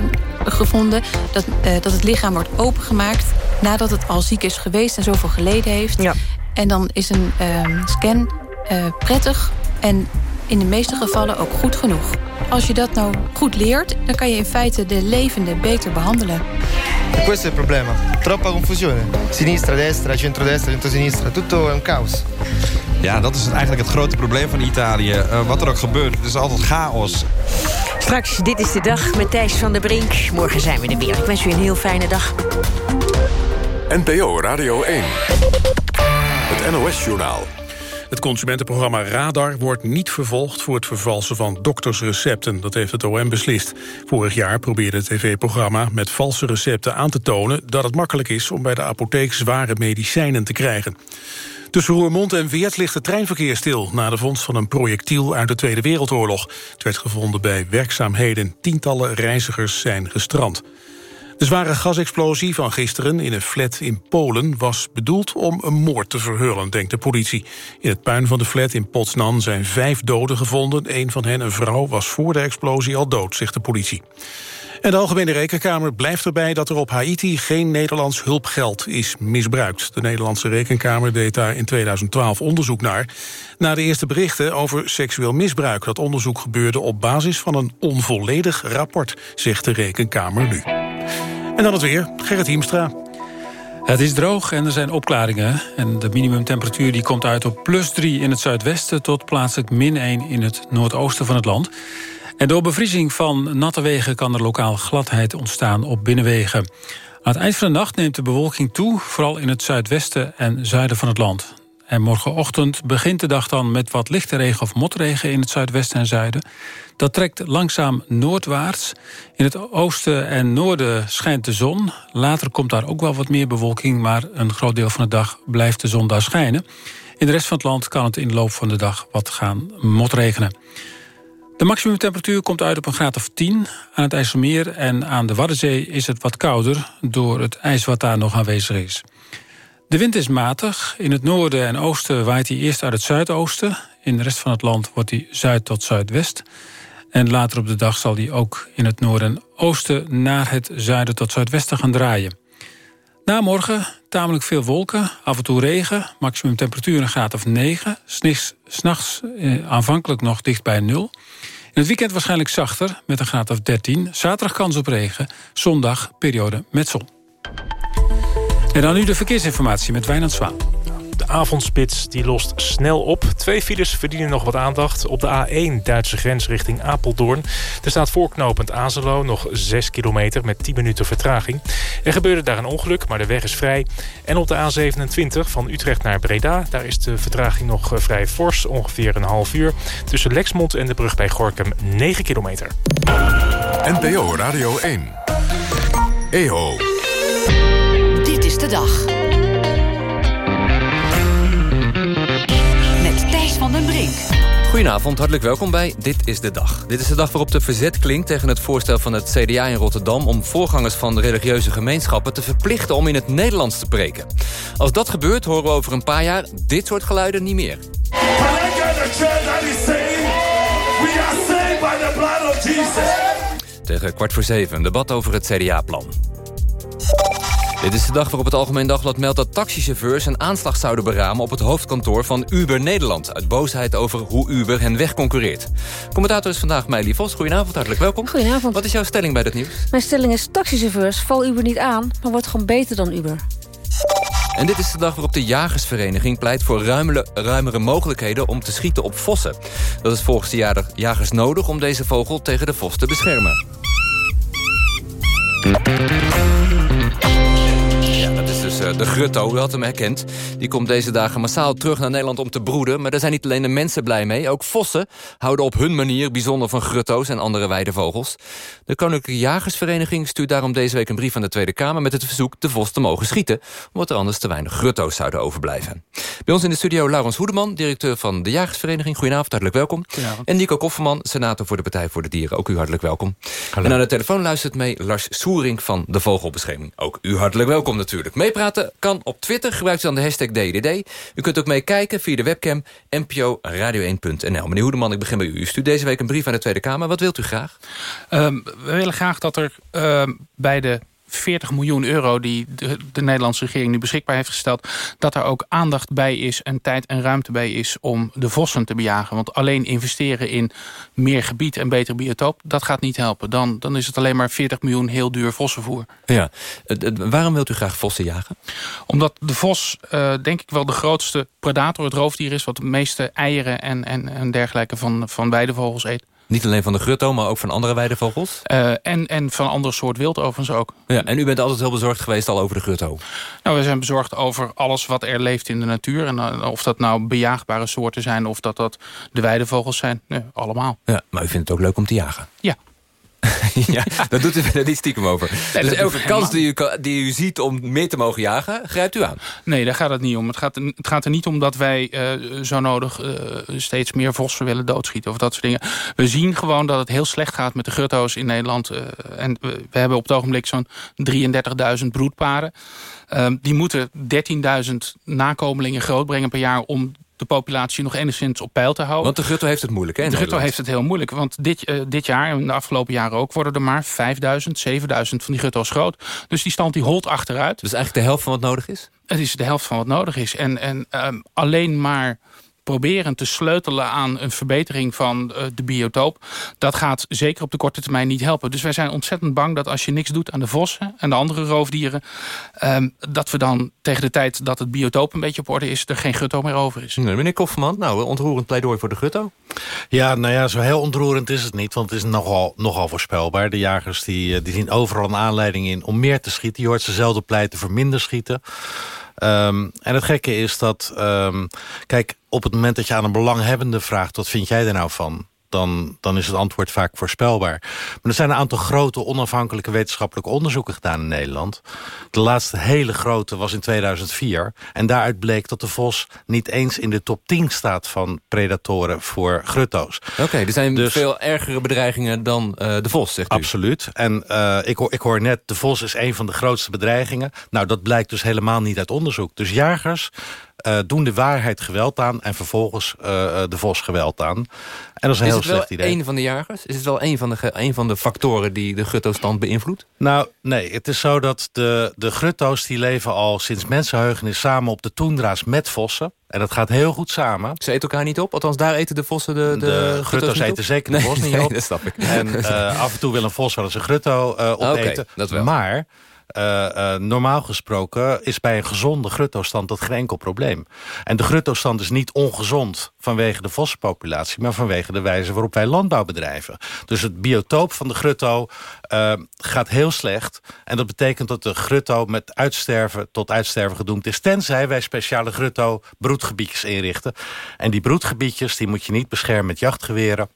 gevonden... Dat, dat het lichaam wordt opengemaakt nadat het al ziek is geweest... en zoveel geleden heeft. Ja. En dan is een scan prettig en in de meeste gevallen ook goed genoeg. Als je dat nou goed leert, dan kan je in feite de levende beter behandelen. Questo è il problema. Troppa confusione. Sinistra, destra, centrodestra, centrosinistra. Tutto è un caos. Ja, dat is eigenlijk het grote probleem van Italië. Uh, wat er ook gebeurt, het is altijd chaos. Straks, dit is de dag met Thijs van der Brink. Morgen zijn we er weer. Ik wens u een heel fijne dag. NPO Radio 1. Het NOS-journaal. Het consumentenprogramma Radar wordt niet vervolgd voor het vervalsen van doktersrecepten. Dat heeft het OM beslist. Vorig jaar probeerde het tv-programma met valse recepten aan te tonen... dat het makkelijk is om bij de apotheek zware medicijnen te krijgen. Tussen Roermond en Weert ligt het treinverkeer stil... na de vondst van een projectiel uit de Tweede Wereldoorlog. Het werd gevonden bij werkzaamheden. Tientallen reizigers zijn gestrand. De zware gasexplosie van gisteren in een flat in Polen... was bedoeld om een moord te verhullen, denkt de politie. In het puin van de flat in Potsdam zijn vijf doden gevonden. Een van hen, een vrouw, was voor de explosie al dood, zegt de politie. En de Algemene Rekenkamer blijft erbij dat er op Haiti... geen Nederlands hulpgeld is misbruikt. De Nederlandse Rekenkamer deed daar in 2012 onderzoek naar... na de eerste berichten over seksueel misbruik. Dat onderzoek gebeurde op basis van een onvolledig rapport... zegt de Rekenkamer nu. En dan het weer, Gerrit Hiemstra. Het is droog en er zijn opklaringen. En de minimumtemperatuur die komt uit op plus 3 in het zuidwesten... tot plaatselijk min 1 in het noordoosten van het land. En door bevriezing van natte wegen kan er lokaal gladheid ontstaan op binnenwegen. Aan het eind van de nacht neemt de bewolking toe, vooral in het zuidwesten en zuiden van het land. En morgenochtend begint de dag dan met wat lichte regen of motregen in het zuidwesten en zuiden. Dat trekt langzaam noordwaarts. In het oosten en noorden schijnt de zon. Later komt daar ook wel wat meer bewolking... maar een groot deel van de dag blijft de zon daar schijnen. In de rest van het land kan het in de loop van de dag wat gaan motregenen. De maximumtemperatuur komt uit op een graad of 10 aan het IJsselmeer... en aan de Waddenzee is het wat kouder door het ijs wat daar nog aanwezig is. De wind is matig. In het noorden en oosten waait hij eerst uit het zuidoosten. In de rest van het land wordt hij zuid tot zuidwest. En later op de dag zal hij ook in het noorden en oosten... naar het zuiden tot zuidwesten gaan draaien. Na morgen tamelijk veel wolken, af en toe regen. Maximum temperatuur een graad of 9. S'nachts eh, aanvankelijk nog dicht bij 0. In het weekend waarschijnlijk zachter, met een graad of 13. Zaterdag kans op regen. Zondag periode met zon. En dan nu de verkeersinformatie met Wijnand Zwaan. De avondspits die lost snel op. Twee files verdienen nog wat aandacht. Op de A1 Duitse grens richting Apeldoorn. Er staat voorknopend Azelo nog 6 kilometer met 10 minuten vertraging. Er gebeurde daar een ongeluk, maar de weg is vrij. En op de A27 van Utrecht naar Breda... daar is de vertraging nog eh, vrij fors, ongeveer een half uur. Tussen Lexmond en de brug bij Gorkum 9 kilometer. NPO Radio 1. EO. De dag. Met Thijs van den Brink. Goedenavond, hartelijk welkom bij Dit is de Dag. Dit is de dag waarop de verzet klinkt tegen het voorstel van het CDA in Rotterdam... om voorgangers van religieuze gemeenschappen te verplichten om in het Nederlands te preken. Als dat gebeurt, horen we over een paar jaar dit soort geluiden niet meer. Tegen kwart voor zeven, een debat over het CDA-plan. Dit is de dag waarop het Algemeen Dagblad meldt dat taxichauffeurs een aanslag zouden beramen op het hoofdkantoor van Uber Nederland. Uit boosheid over hoe Uber hen wegconcurreert. Commentator is vandaag Meili Vos. Goedenavond, hartelijk welkom. Goedenavond. Wat is jouw stelling bij dit nieuws? Mijn stelling is taxichauffeurs, val Uber niet aan, maar wordt gewoon beter dan Uber. En dit is de dag waarop de Jagersvereniging pleit voor ruimere, ruimere mogelijkheden om te schieten op vossen. Dat is volgens de jagers nodig om deze vogel tegen de vos te beschermen. Dus uh, de grutto, u had hem herkend. Die komt deze dagen massaal terug naar Nederland om te broeden. Maar daar zijn niet alleen de mensen blij mee. Ook vossen houden op hun manier bijzonder van grutto's en andere weidevogels. De Koninklijke Jagersvereniging stuurt daarom deze week een brief aan de Tweede Kamer... met het verzoek de vos te mogen schieten... omdat er anders te weinig grutto's zouden overblijven. Bij ons in de studio Laurens Hoedeman, directeur van de Jagersvereniging. Goedenavond, hartelijk welkom. Goedenavond. En Nico Kofferman, senator voor de Partij voor de Dieren. Ook u hartelijk welkom. En aan de telefoon luistert mee Lars Soering van de Vogelbescherming. Ook u hartelijk welkom natuurlijk. Meepraten kan op Twitter. Gebruikt dan de hashtag DDD. U kunt ook meekijken via de webcam nporadio1.nl. Meneer Hoedeman, ik begin bij u. U stuurt deze week een brief aan de Tweede Kamer. Wat wilt u graag? Um, we willen graag dat er uh, bij de 40 miljoen euro die de, de, Nederlandse regering nu beschikbaar heeft gesteld... dat er ook aandacht bij is en tijd en ruimte bij is om de vossen te bejagen. Want alleen investeren in meer gebied en betere biotoop, dat gaat niet helpen. Dan, dan is het alleen maar 40 miljoen heel duur vossenvoer. Ja. Waarom wilt u graag vossen jagen? Omdat de vos, uh, denk ik wel, de grootste predator, het roofdier is... wat de meeste eieren en, en, en dergelijke van, van weidevogels eet. Niet alleen van de grutto, maar ook van andere weidevogels? Uh, en, en van andere soort wild overigens ook. Ja, en u bent altijd heel bezorgd geweest al over de grutto? Nou, we zijn bezorgd over alles wat er leeft in de natuur. En uh, of dat nou bejaagbare soorten zijn of dat dat de weidevogels zijn. Nee, allemaal. Ja, maar u vindt het ook leuk om te jagen? Ja. ja, dat doet u er niet stiekem over. Nee, dus elke kans die u, die u ziet om meer te mogen jagen, grijpt u aan? Nee, daar gaat het niet om. Het gaat, het gaat er niet om dat wij uh, zo nodig uh, steeds meer vossen willen doodschieten. Of dat soort dingen. We zien gewoon dat het heel slecht gaat met de grutto's in Nederland. Uh, en we, we, hebben op het ogenblik zo'n 33.000 broedparen. die moeten 13.000 nakomelingen grootbrengen per jaar... om de populatie nog enigszins op peil te houden. Want de Gutto heeft het moeilijk, hè? De Gutto heeft het heel moeilijk. Want dit, uh, dit jaar en de afgelopen jaren ook... worden er maar 5000, 7000 van die Gutto's groot. Dus die stand die holt achteruit. Dus eigenlijk de helft van wat nodig is? Het is de helft van wat nodig is. En, en um, alleen maar proberen te sleutelen aan een verbetering van uh, de biotoop... dat gaat zeker op de korte termijn niet helpen. Dus wij zijn ontzettend bang dat als je niks doet aan de vossen... en de andere roofdieren... Um, dat we dan tegen de tijd dat het biotoop een beetje op orde is... er geen gutto meer over is. Nee, meneer Kofferman, nou, ontroerend pleidooi voor de gutto. Ja, nou ja, zo heel ontroerend is het niet. Want het is nogal, nogal voorspelbaar. De jagers die, die zien overal een aanleiding in om meer te schieten. Je hoort ze zelden pleiten voor minder schieten. Ehm, en het gekke is dat... ehm, kijk, op het moment dat je aan een belanghebbende vraagt... wat vind jij er nou van? Dan, dan is het antwoord vaak voorspelbaar. Maar er zijn een aantal grote onafhankelijke wetenschappelijke onderzoeken gedaan in Nederland. De laatste hele grote was in 2004. En daaruit bleek dat de vos niet eens in de top 10 staat van predatoren voor grutto's. Oké, er zijn Dus- veel ergere bedreigingen dan eh, de vos, zegt u. Absoluut. En eh, ik, hoor, ik hoor net, de vos is een van de grootste bedreigingen. Nou, dat blijkt dus helemaal niet uit onderzoek. Dus jagers eh, doen de waarheid geweld aan... en vervolgens eh, eh, de vos geweld aan. En dat is een is heel het wel slecht idee. een van de jagers? Is het wel een van de, een van de factoren die de gutto-stand beïnvloedt? Nou, nee, het is zo dat de, de grutto's die leven al sinds mensenheugenis samen op de toendra's met vossen. En dat gaat heel goed samen. Ze eten elkaar niet op? Althans, daar eten de vossen de, de, De, grutto's niet op? eten zeker de Nee, vos niet nee, op. dat snap ik. En af en toe wil een vos wel eens een grutto opeten. dat wel. Maar eh, eh, normaal gesproken is bij een gezonde gruttostand dat geen enkel probleem. En de gruttostand is niet ongezond vanwege de vossenpopulatie... maar vanwege de wijze waarop wij landbouw bedrijven. Dus het biotoop van de grutto eh, gaat heel slecht. En dat betekent dat de grutto met uitsterven tot uitsterven gedoemd is... tenzij wij speciale grutto broedgebiedjes inrichten. En die broedgebiedjes die moet je niet beschermen met jachtgeweren...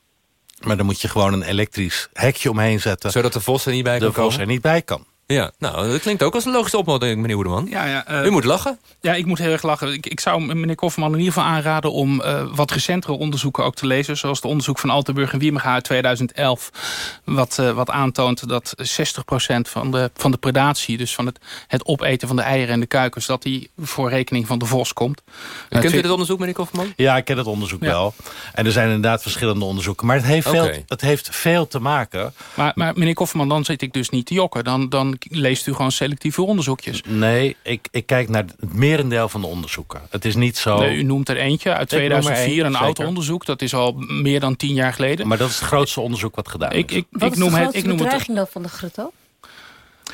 Maar dan moet je gewoon een elektrisch hekje omheen zetten. Zodat de vos er niet bij de kan vos komen? er niet bij kan. Ja, nou, dat klinkt ook als een logische opmerking, meneer Hoedeman. Ja, ja, eh, U moet lachen. Ja, ik moet heel erg lachen. Ik, ik zou meneer Kofferman in ieder geval aanraden om eh, wat recentere onderzoeken ook te lezen. Zoals het onderzoek van Altenburg en Wiemega uit 2011. Wat, eh, wat aantoont dat 60% van de, van de predatie, dus van het, het opeten van de eieren en de kuikens, dat die voor rekening van de vos komt. Kent u dit onderzoek, meneer Kofferman? Ja, ik ken het onderzoek Ja. wel. En er zijn inderdaad verschillende onderzoeken. Maar het heeft, veel, het heeft veel te maken... Maar, maar meneer Kofferman, dan zit ik dus niet te jokken. Dan, dan leest u gewoon selectieve onderzoekjes. Nee, ik, ik kijk naar het merendeel van de onderzoeken. Het is niet zo... Nee, u noemt er eentje uit Ik noem er 2004, één, een oud onderzoek. Dat is al meer dan tien jaar geleden. Maar dat is het grootste onderzoek wat gedaan Ik, is. ik, Wat ik is noem de het, grootste ik noem het bedreiging dan van de grutto?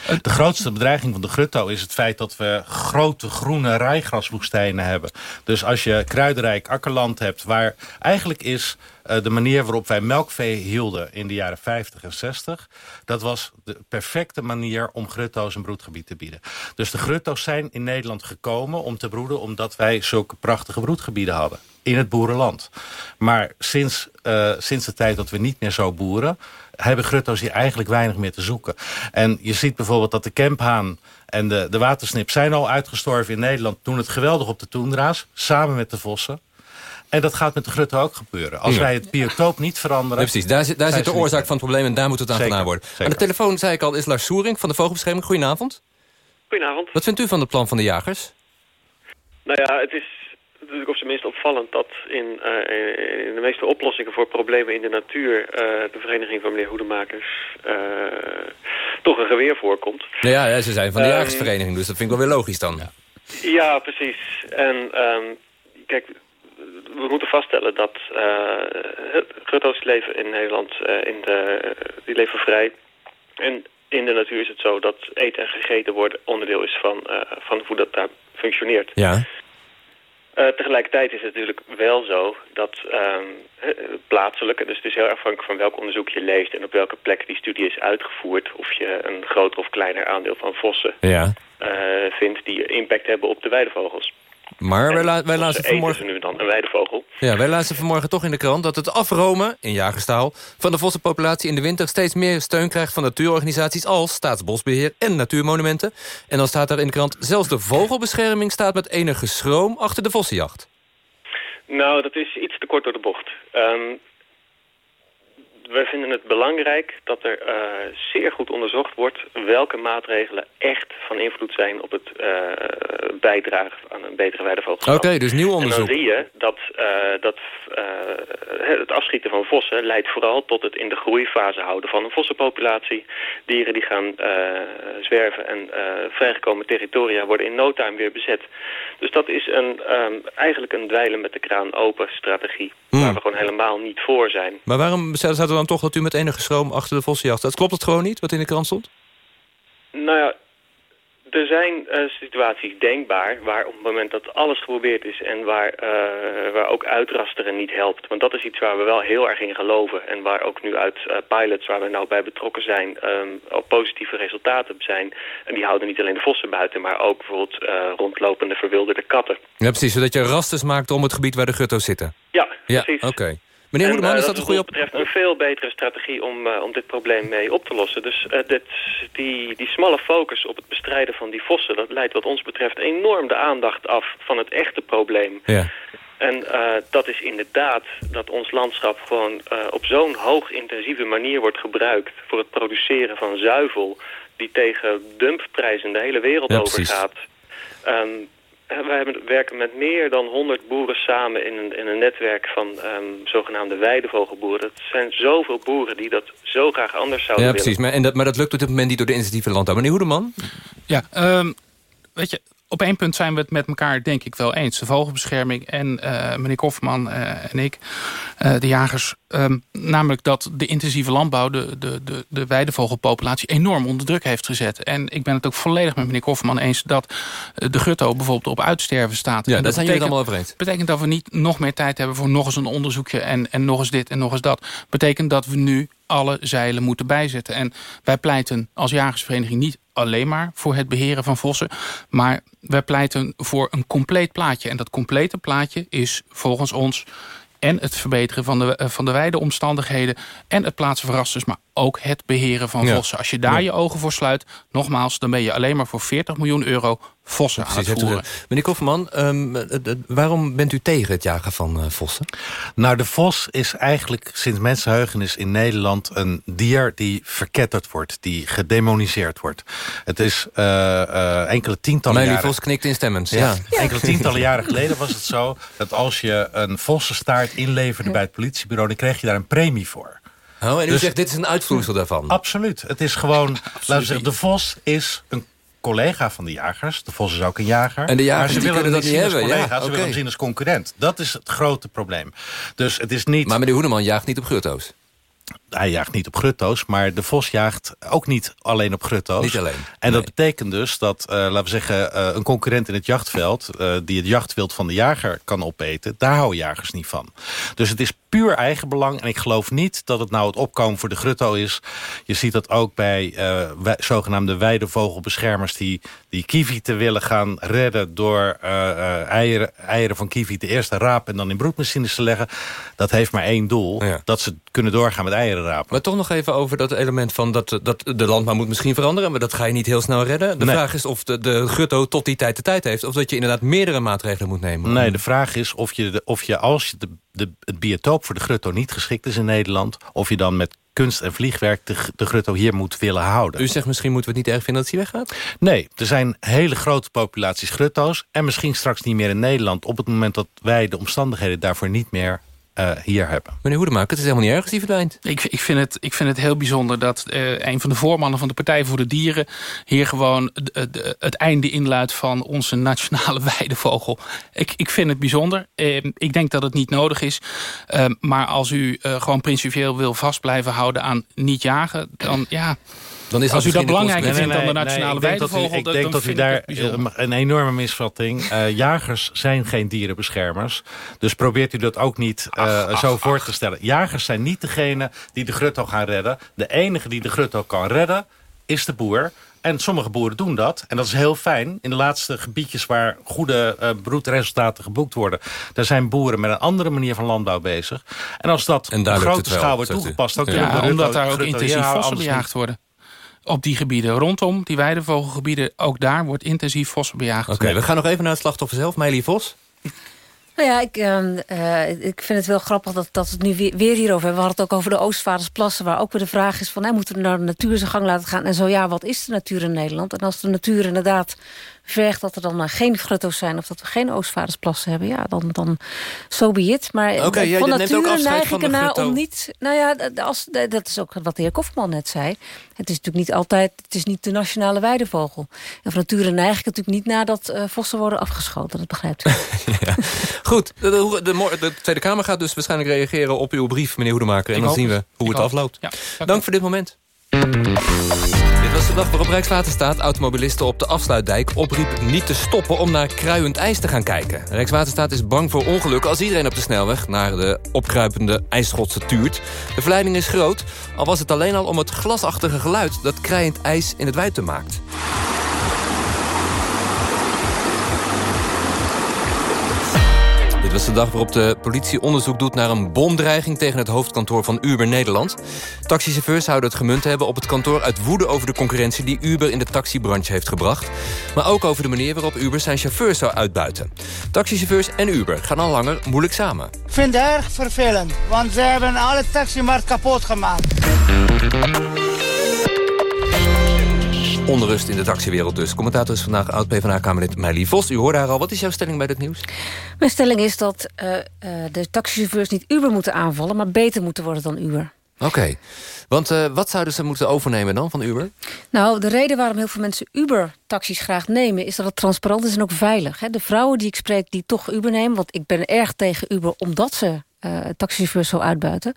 De grootste bedreiging van de grutto is het feit dat we grote groene rijgraswoestijnen hebben. Dus als je kruidenrijk akkerland hebt, waar eigenlijk is eh, de manier waarop wij melkvee hielden in de jaren 50 en 60, dat was de perfecte manier om grutto's een broedgebied te bieden. Dus de grutto's zijn in Nederland gekomen om te broeden omdat wij zulke prachtige broedgebieden hadden in het boerenland. Maar sinds, eh, sinds de tijd dat we niet meer zo boeren hebben grutto's hier eigenlijk weinig meer te zoeken. En je ziet bijvoorbeeld dat de kemphaan en de, de watersnip zijn al uitgestorven in Nederland. Doen het geweldig op de toendra's, samen met de vossen. En dat gaat met de grutto ook gebeuren. Als Ja. wij het biotoop niet veranderen... Nee, precies, daar zit, daar zit de oorzaak van het probleem en daar moet het aan Zeker, gedaan worden. zeker. Aan de telefoon zei ik al, is Lars Soering van de Vogelbescherming. Goedenavond. Goedenavond. Wat vindt u van het plan van de jagers? Nou ja, het is natuurlijk op zijn minst opvallend dat in, eh, in de meeste oplossingen voor problemen in de natuur eh, de vereniging van meneer Hoedemakers eh, toch een geweer voorkomt. Nou ja, ja, ze zijn van de Ehm, jagersvereniging, dus dat vind ik wel weer logisch dan. Ja, precies. En ehm, kijk, we moeten vaststellen dat uh, leven in Nederland, eh, in de, die leven vrij. En in de natuur is het zo dat eten en gegeten worden onderdeel is van, eh, van hoe dat daar functioneert. Ja. Uh, tegelijkertijd is het natuurlijk wel zo dat um, plaatselijk, dus het is heel afhankelijk van welk onderzoek je leest en op welke plek die studie is uitgevoerd, of je een groter of kleiner aandeel van vossen Ja. uh, vindt die impact hebben op de weidevogels. Maar wij, la wij lazen vanmorgen... nu dan een weidevogel. Ja, wij lazen vanmorgen toch in de krant dat het afromen, in jagerstaal, van de vossenpopulatie in de winter steeds meer steun krijgt van natuurorganisaties als Staatsbosbeheer en Natuurmonumenten. En dan staat daar in de krant, zelfs de vogelbescherming staat met enige schroom achter de vossenjacht. Nou, dat is iets te kort door de bocht. Um, wij vinden het belangrijk dat er uh, zeer goed onderzocht wordt welke maatregelen echt van invloed zijn op het uh, bijdragen aan een betere weidevogelschap. Oké, okay, dus nieuw onderzoek. En dan zie je dat, uh, dat het afschieten van vossen leidt vooral tot het in de groeifase houden van een vossenpopulatie. Dieren die gaan zwerven en vrijgekomen territoria worden in no time weer bezet. Dus dat is een, um, eigenlijk een dweilen met de kraan open strategie. Hmm. Waar we gewoon helemaal niet voor zijn. Maar waarom er dan toch dat u met enige schroom achter de vossenjacht staat? Klopt het gewoon niet, wat in de krant stond? Nou ja, er zijn uh, situaties denkbaar waar op het moment dat alles geprobeerd is en waar, uh, waar ook uitrasteren niet helpt. Want dat is iets waar we wel heel erg in geloven en waar ook nu uit uh, pilots waar we nou bij betrokken zijn um, ook positieve resultaten zijn. En die houden niet alleen de vossen buiten, maar ook bijvoorbeeld rondlopende verwilderde katten. Ja precies, zodat je rasters maakt om het gebied waar de gutto's zitten. Ja, ja precies. Oké. Meneer Hoedeman, en, is dat een goede... op... betreft een veel betere strategie om, uh, om dit probleem mee op te lossen. Dus uh, dit, die, die smalle focus op het bestrijden van die vossen... dat leidt wat ons betreft enorm de aandacht af van het echte probleem. Ja. En uh, dat is inderdaad dat ons landschap gewoon op zo'n hoog intensieve manier wordt gebruikt... voor het produceren van zuivel die tegen dumpprijzen de hele wereld ja, overgaat... Um, wij hebben, werken met meer dan 100 boeren samen in een, in een netwerk van um, zogenaamde weidevogelboeren. Het zijn zoveel boeren die dat zo graag anders zouden ja, willen. precies. Maar, en dat, maar dat lukt op dit moment niet door de initiatieven landbouw. Meneer Hoedeman? Ja, um, weet je, op één punt zijn we het met elkaar denk ik wel eens. De vogelbescherming en uh, meneer Kofferman uh, en ik, uh, de jagers. Um, namelijk dat de intensieve landbouw de, de, de, de weidevogelpopulatie enorm onder druk heeft gezet. En ik ben het ook volledig met meneer Kofferman eens dat de gutto bijvoorbeeld op uitsterven staat. Ja, daar zijn jullie het allemaal over eens. betekent dat we niet nog meer tijd hebben voor nog eens een onderzoekje en, en nog eens dit en nog eens dat. Betekent dat we nu alle zeilen moeten bijzetten. En wij pleiten als jagersvereniging niet alleen maar voor het beheren van vossen. Maar wij pleiten voor een compleet plaatje. En dat complete plaatje is volgens ons en het verbeteren van de, van de weideomstandigheden... en het plaatsen van rasters, maar ook het beheren van Ja. vossen. Als je daar Ja. je ogen voor sluit, nogmaals... dan ben je alleen maar voor 40 miljoen euro vossen Precies, het gezegd. Meneer Kofferman, um, uh, uh, waarom bent u tegen het jagen van uh, vossen? Nou, de vos is eigenlijk sinds mensenheugenis in Nederland een dier die verketterd wordt, die gedemoniseerd wordt. Het is uh, enkele tientallen Meili jaren... Vos knikt instemmend, ja. ja. Enkele tientallen jaren geleden was het zo dat als je een vossenstaart inleverde bij het politiebureau, dan kreeg je daar een premie voor. Oh, en u Dus- zegt dit is een uitvloeisel daarvan? Absoluut. Het is gewoon, laten we zeggen, de vos is een collega van de jagers. De vos is ook een jager. En de jagers maar ze willen dat niet hebben, collega, ja, Ze willen hem zien als concurrent. Dat is het grote probleem. Dus het is niet... Maar meneer Hoedeman jaagt niet op gutto's. Hij jaagt niet op grutto's, maar de vos jaagt ook niet alleen op grutto's. Niet alleen, En dat betekent dus dat, eh, laten we zeggen, eh, een concurrent in het jachtveld... eh, die het jachtwild van de jager kan opeten, daar houden jagers niet van. Dus het is puur eigenbelang. En ik geloof niet dat het nou het opkomen voor de grutto is. Je ziet dat ook bij wij- zogenaamde weidevogelbeschermers... die, die kievieten willen gaan redden door eieren, eieren van kievieten... eerst te rapen en dan in broedmachines te leggen. Dat heeft maar één doel, dat ze kunnen doorgaan met eieren rapen. Maar toch nog even over dat element van dat, dat de landbouw moet misschien veranderen... maar dat ga je niet heel snel redden. De Nee. vraag is of de, de gutto tot die tijd de tijd heeft... of dat je inderdaad meerdere maatregelen moet nemen. Nee, de vraag is of je, de, of je als je de, de, het biotoop voor de grutto niet geschikt is in Nederland... of je dan met kunst en vliegwerk de, de grutto hier moet willen houden. U zegt misschien moeten we het niet erg vinden dat hij weggaat? Nee, er zijn hele grote populaties grutto's... en misschien straks niet meer in Nederland... op het moment dat wij de omstandigheden daarvoor niet meer eh, hier hebben. Meneer Hoedemaker, het is helemaal niet erg als die verdwijnt. Ik, ik, vind het, ik vind het heel bijzonder dat eh, een van de voormannen van de Partij voor de Dieren... hier gewoon het einde inluidt van onze nationale weidevogel. Ik, ik vind het bijzonder. Eh, ik denk dat het niet nodig is. Maar als u eh, gewoon principieel wil vast blijven houden aan niet jagen... dan ja... Dan is dat als u dat belangrijker vindt dan de Nee, nationale ik denk dat u-. Ik denk dan dat u daar een enorme misvatting. Eh, jagers zijn geen dierenbeschermers. Dus probeert u dat ook niet eh, zo voor te stellen. Jagers zijn niet degene die de grutto gaan redden. De enige die de grutto kan redden is de boer. En sommige boeren doen dat. En dat is heel fijn. In de laatste gebiedjes waar goede eh, broedresultaten geboekt worden... daar zijn boeren met een andere manier van landbouw bezig. En als dat op grote schaal wordt toegepast... dan Ja, kunnen we omdat daar ook intensief vossen bejaagd worden. Op die gebieden rondom, die weidevogelgebieden, ook daar wordt intensief vossen bejaagd. Oké, we gaan nog even naar het slachtoffer zelf, Meili Vos. Nou ja, ik, ehm, eh, ik vind het wel grappig dat, dat we het nu weer, weer hierover hebben. We hadden het ook over de Oostvaardersplassen... waar ook weer de vraag is van... hè, moeten we nou de natuur zijn gang laten gaan? En zo ja, wat is de natuur in Nederland? En als de natuur inderdaad vergt dat er dan eh, geen grutto's zijn... of dat we geen Oostvaardersplassen hebben, ja, dan, dan so be it. Maar eh, van nature neig ik ernaar om niet... Nou ja, dat- als, dat is ook wat de heer Kofferman net zei. Het is natuurlijk niet altijd... het is niet de nationale weidevogel. En van nature neig ik natuurlijk niet naar dat eh, vossen worden afgeschoten. Dat begrijpt u. Goed, de, de, de, Tweede Kamer gaat dus waarschijnlijk reageren op uw brief, meneer Hoedemaker. En Ik dan hoop zien we hoe Ik het hoop afloopt. Ja, Dank voor dit moment. Was de dag waarop Rijkswaterstaat automobilisten op de afsluitdijk opriep niet te stoppen om naar kruiend ijs te gaan kijken. Rijkswaterstaat is bang voor ongelukken als iedereen op de snelweg naar de opkruipende ijsschotsen tuurt. De verleiding is groot, al was het alleen al om het glasachtige geluid dat krijend ijs in het wuiten maakt. Dit was de dag waarop de politie onderzoek doet naar een bomdreiging tegen het hoofdkantoor van Uber Nederland. Taxichauffeurs zouden het gemunt hebben op het kantoor uit woede over de concurrentie die Uber in de taxibranche heeft gebracht. Maar ook over de manier waarop Uber zijn chauffeurs zou uitbuiten. Taxichauffeurs en Uber gaan al langer moeilijk samen. Ik vind het erg vervelend, want ze hebben alle taximarkt kapot gemaakt. Onrust in de taxiwereld dus. Commentator is vandaag oud-PVDA-Kamerlid Meili Vos. U hoorde haar al. Wat is jouw stelling bij dit nieuws? Mijn stelling is dat uh, uh, de taxichauffeurs niet Uber moeten aanvallen... maar beter moeten worden dan Uber. Oké. Want uh, wat zouden ze moeten overnemen dan van Uber? Nou, de reden waarom heel veel mensen Uber-taxis graag nemen... is dat het transparant is en ook veilig. Hè? De vrouwen die ik spreek die toch Uber nemen... want ik ben erg tegen Uber omdat ze taxichauffeurs zo uitbuiten.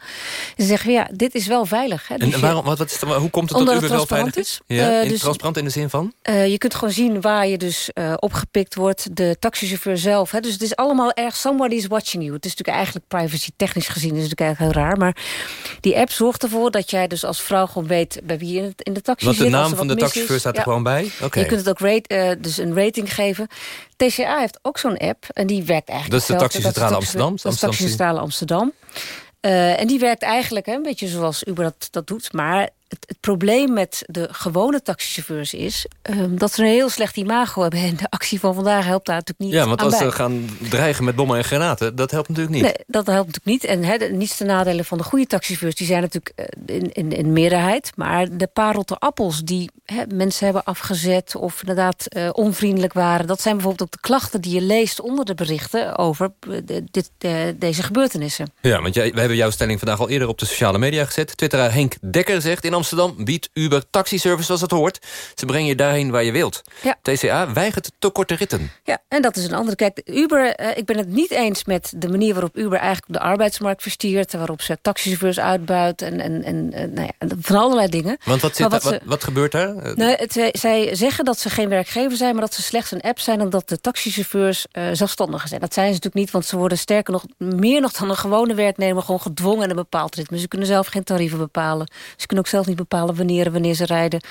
Ze zeggen, ja, dit is wel veilig. Hè? Dus en waarom, wat, wat is, hoe komt het dat Uber wel veilig is? is? Ja, uh, dus, transparant in de zin van? Uh, je kunt gewoon zien waar je dus opgepikt wordt. De taxichauffeur zelf. Hè? Dus het is allemaal erg, somebody is watching you. Het is natuurlijk eigenlijk privacy technisch gezien is het natuurlijk eigenlijk heel raar. Maar die app zorgt ervoor dat jij dus als vrouw gewoon weet... bij wie je in, het, in de taxi Want zit. de naam van de taxichauffeur staat er ja. gewoon bij? Okay. Je kunt het ook rate, dus een rating geven. TCA heeft ook zo'n app en die werkt eigenlijk Dat is de taxicentrale Amsterdam? Dat is de taxicentrale Amsterdam. Uh, en die werkt eigenlijk hè, een beetje zoals Uber dat, dat doet. Maar het, het, probleem met de gewone taxichauffeurs is... Um, dat ze een heel slecht imago hebben. En de actie van vandaag helpt daar natuurlijk niet Ja, want als bij. ze gaan dreigen met bommen en granaten... dat helpt natuurlijk niet. Nee, dat helpt natuurlijk niet. En hè, de, niets de nadelen van de goede taxichauffeurs... die zijn natuurlijk uh, in, in, in meerderheid. Maar de paar rotte appels die mensen hebben afgezet... of inderdaad uh, onvriendelijk waren... dat zijn bijvoorbeeld ook de klachten die je leest onder de berichten... over de, dit, de, deze gebeurtenissen. Ja, want jij, wij hebben jouw stelling vandaag al eerder op de sociale media gezet. Twitteraar Henk Dekker zegt... in Amsterdam biedt Uber taxiservice zoals het hoort. Ze brengen je daarheen waar je wilt. Ja. TCA weigert te korte ritten. Ja, en dat is een andere. Kijk, Uber, uh, ik ben het niet eens met de manier waarop Uber eigenlijk de arbeidsmarkt verstiert. Waarop ze taxichauffeurs uitbuit en, en, en uh, nou ja, van allerlei dingen. Want wat, zit wat, wat, wat, gebeurt daar? Nee, het, zij, zij zeggen dat ze geen werkgever zijn, maar dat ze slechts een app zijn... en dat de taxichauffeurs uh, zelfstandigen zijn. Dat zijn ze natuurlijk niet, want ze worden sterker nog... meer nog dan een gewone werknemer gewoon gedwongen in een bepaald ritme. Ze kunnen zelf geen tarieven bepalen. Ze kunnen ook zelf niet bepalen wanneer, wanneer ze rijden.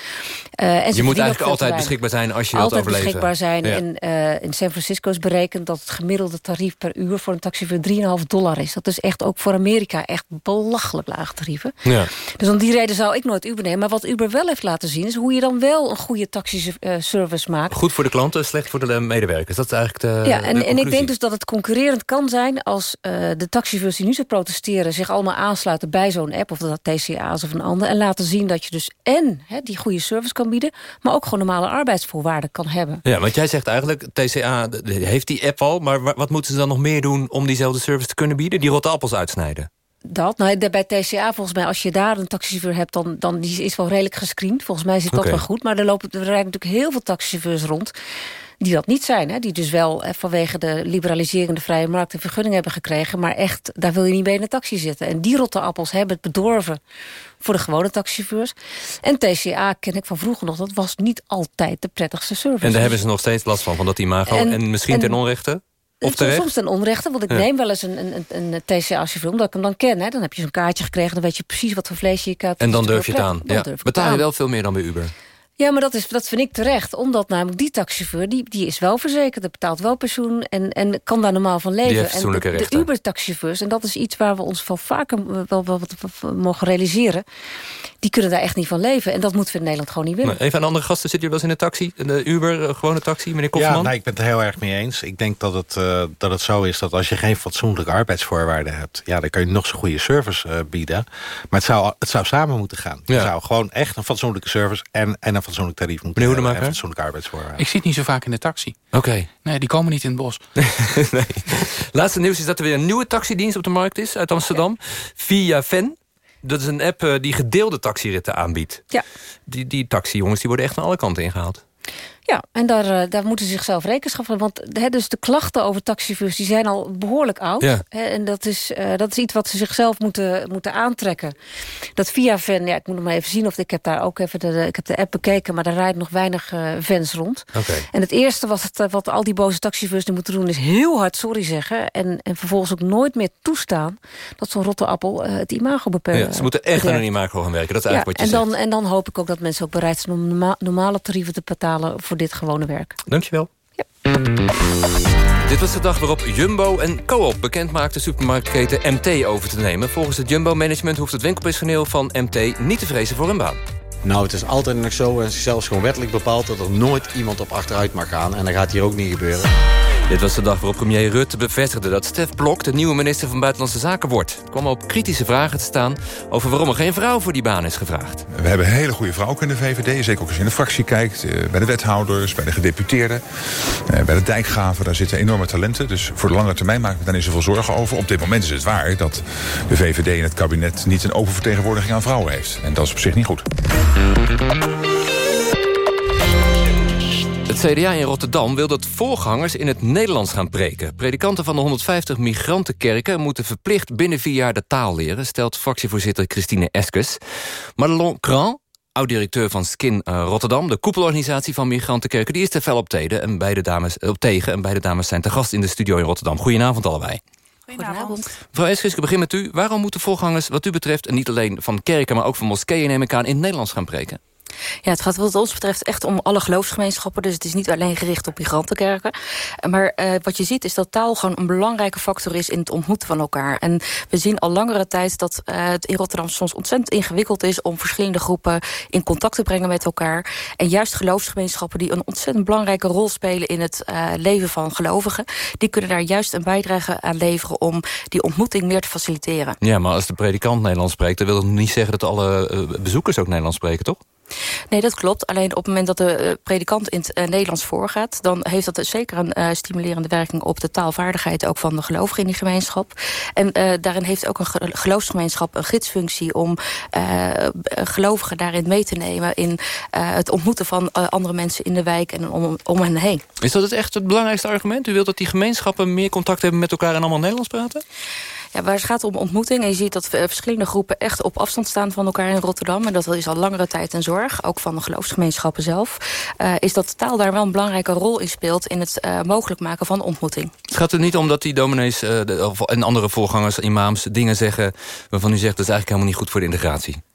Uh, en je moet eigenlijk altijd beschikbaar zijn als je altijd wilt overleven. beschikbaar zijn. Ja. En uh, in San Francisco is berekend dat het gemiddelde tarief per uur... voor een taxichauffeur 3,5 dollar is. Dat is echt ook voor Amerika echt belachelijk lage tarieven. Ja. Dus om die reden zou ik nooit Uber nemen. Maar wat Uber wel heeft laten zien... is hoe je dan wel een goede taxiservice maakt. Goed voor de klanten, slecht voor de medewerkers. Dat is eigenlijk de Ja, en, de en ik denk dus dat het concurrerend kan zijn... als uh, de taxichauffeurs die nu zo protesteren... zich allemaal aansluiten bij zo'n app... of dat TCA is of een ander... en laten zien dat je dus en he, die goede service kan bieden... maar ook gewoon normale arbeidsvoorwaarden kan hebben. Ja, want jij zegt eigenlijk, TCA heeft die app al... maar wat moeten ze dan nog meer doen om diezelfde service te kunnen bieden? Die rotte appels uitsnijden? Dat, nou, bij TCA volgens mij, als je daar een taxichauffeur hebt... dan, dan die is wel redelijk gescreend. Volgens mij zit dat wel goed. Maar er, lopen, er rijden natuurlijk heel veel taxichauffeurs rond... die dat niet zijn. Hè? Die dus wel eh, vanwege de liberalisering... de vrije markt een vergunning hebben gekregen... maar echt, daar wil je niet mee in een taxi zitten. En die rotte appels hebben het bedorven voor de gewone taxichauffeurs. En TCA ken ik van vroeger nog, dat was niet altijd de prettigste service. En daar hebben ze nog steeds last van, van dat imago. En, En- misschien en- ten onrechte? Of Soms- ten onrechte, want ik Ja. neem wel eens een, een, een, een TCA-chauffeur... omdat ik hem dan ken. Hè. Dan heb je zo'n kaartje gekregen, dan weet je precies wat voor vlees je koopt. En dan durf je het aan. Ja. Betaal je wel veel meer dan bij Uber? Ja, maar dat, is, dat vind ik terecht. Omdat namelijk die taxichauffeur, die, die is wel verzekerd... die betaalt wel pensioen en, en kan daar normaal van leven. heeft en fatsoenlijke de. Uber-taxichauffeurs, en dat is iets waar we ons wel vaker wel, wel, wat mogen realiseren... die kunnen daar echt niet van leven. En dat moeten we in Nederland gewoon niet willen. Nee, even aan andere gasten, zit je wel eens in een taxi? De Uber, eh, gewone taxi, meneer Kofferman? Ja, nee, ik ben het er heel erg mee eens. Ik denk dat het, eh, dat het zo is dat als je geen fatsoenlijke arbeidsvoorwaarden hebt... ja, dan kun je nog zo'n goede service eh, bieden. Maar het zou, het zou samen moeten gaan. Je Ja. zou gewoon echt een fatsoenlijke service... en, en een fatsoenlijk tarief moeten Meneer hebben. En fatsoenlijke arbeidsvoorwaarden. Ik zit niet zo vaak in de taxi. Oké. Nee, die komen niet in het bos. nee. Laatste nieuws is dat er weer een nieuwe taxidienst op de markt is uit Amsterdam. Via Ven. Dat is een app eh, die gedeelde taxiritten aanbiedt. Ja. Die, die taxijongens die worden echt van alle kanten ingehaald. Ja, en daar, uh, daar moeten ze zichzelf rekenschap van. Want dus de klachten over taxichauffeurs die zijn al behoorlijk oud. Ja. En dat is, uh, dat is iets wat ze zichzelf moeten, moeten aantrekken. Dat via Van, ja, ik moet nog maar even zien of ik heb daar ook even de, ik heb de app bekeken, maar daar rijden nog weinig uh, vans rond. Okay. En het eerste wat, het, wat al die boze taxichauffeurs nu moeten doen is heel hard sorry zeggen en, en vervolgens ook nooit meer toestaan dat zo'n rotte appel het imago beperkt. Ja, ze moeten echt aan hun imago gaan werken. Dat is eigenlijk ja, wat je en dan. En dan hoop ik ook dat mensen ook bereid zijn om norma normale tarieven te betalen voor dit gewone werk. Dankjewel. Ja. Dit was de dag waarop Jumbo en Coop bekend maakten supermarktketen MT over te nemen. Volgens het Jumbo-management hoeft het winkelpersoneel van MT niet te vrezen voor hun baan. Nou, het is altijd nog zo en zelfs gewoon wettelijk bepaald... dat er nooit iemand op achteruit mag gaan. En dat gaat hier ook niet gebeuren. Dit was de dag waarop premier Rutte bevestigde dat Stef Blok... de nieuwe minister van Buitenlandse Zaken wordt. Het kwam op kritische vragen te staan over waarom er geen vrouw voor die baan is gevraagd. We hebben hele goede vrouwen in de VVD. Zeker ook als je in de fractie kijkt. Bij de wethouders, bij de gedeputeerden. Bij de dijkgraven, daar zitten enorme talenten. Dus voor de lange termijn maak ik me daar niet zoveel zorgen over. Op dit moment is het waar dat de VVD in het kabinet... niet een open vertegenwoordiging aan vrouwen heeft. En dat is op zich niet goed. Het CDA in Rotterdam wil dat voorgangers in het Nederlands gaan preken. Predikanten van de 150 migrantenkerken moeten verplicht binnen vier jaar de taal leren... stelt fractievoorzitter Christine Eskes. Madelon Grand, oud-directeur van Skin uh, Rotterdam... de koepelorganisatie van migrantenkerken, die is er fel op, tegen en, beide dames, op tegen... en beide dames zijn te gast in de studio in Rotterdam. Goedenavond allebei. Goedenavond. Mevrouw Eskes, ik begin met u. Waarom moeten voorgangers wat u betreft... en niet alleen van kerken, maar ook van moskeeën neem ik aan... in het Nederlands gaan preken? Ja, het gaat wat ons betreft echt om alle geloofsgemeenschappen. Dus het is niet alleen gericht op migrantenkerken. Maar uh, wat je ziet is dat taal gewoon een belangrijke factor is... in het ontmoeten van elkaar. En we zien al langere tijd dat uh, het in Rotterdam soms ontzettend ingewikkeld is... om verschillende groepen in contact te brengen met elkaar. En juist geloofsgemeenschappen die een ontzettend belangrijke rol spelen... in het uh, leven van gelovigen... die kunnen daar juist een bijdrage aan leveren... om die ontmoeting meer te faciliteren. Ja, maar als de predikant Nederlands spreekt... dan wil dat niet zeggen dat alle bezoekers ook Nederlands spreken, toch? Nee, dat klopt. Alleen op het moment dat de predikant in het uh, Nederlands voorgaat... dan heeft dat zeker een uh, stimulerende werking op de taalvaardigheid... ook van de gelovigen in die gemeenschap. En daarin heeft ook een geloofsgemeenschap een gidsfunctie... om gelovigen daarin mee te nemen... in het ontmoeten van andere mensen in de wijk en om, om hen heen. Is dat het echt het belangrijkste argument? U wilt dat die gemeenschappen meer contact hebben met elkaar... en allemaal Nederlands praten? Ja, waar het gaat om ontmoeting. En je ziet dat verschillende groepen echt op afstand staan van elkaar in Rotterdam. En dat is al langere tijd een zorg, ook van de geloofsgemeenschappen zelf. Uh, is dat taal daar wel een belangrijke rol in speelt... in het uh, mogelijk maken van ontmoeting. Het gaat er niet om dat die dominees en andere voorgangers, imams... dingen zeggen waarvan u zegt dat is eigenlijk helemaal niet goed voor de integratie.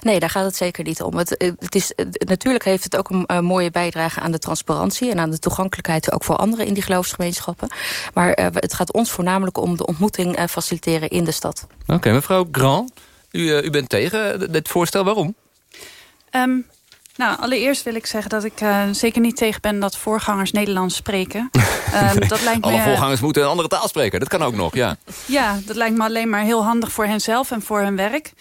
Nee, daar gaat het zeker niet om. Het, het is, natuurlijk heeft het ook een uh, mooie bijdrage aan de transparantie... en aan de toegankelijkheid ook voor anderen in die geloofsgemeenschappen. Maar uh, het gaat ons voornamelijk om de ontmoeting uh, faciliteren in de stad. Oké, okay, mevrouw Grand, u, u bent tegen dit voorstel. Waarom? Um, nou, allereerst wil ik zeggen dat ik uh, zeker niet tegen ben dat voorgangers Nederlands spreken. um, dat lijkt Alle me, voorgangers moeten een andere taal spreken, dat kan ook nog, ja. Ja, dat lijkt me alleen maar heel handig voor henzelf en voor hun werk.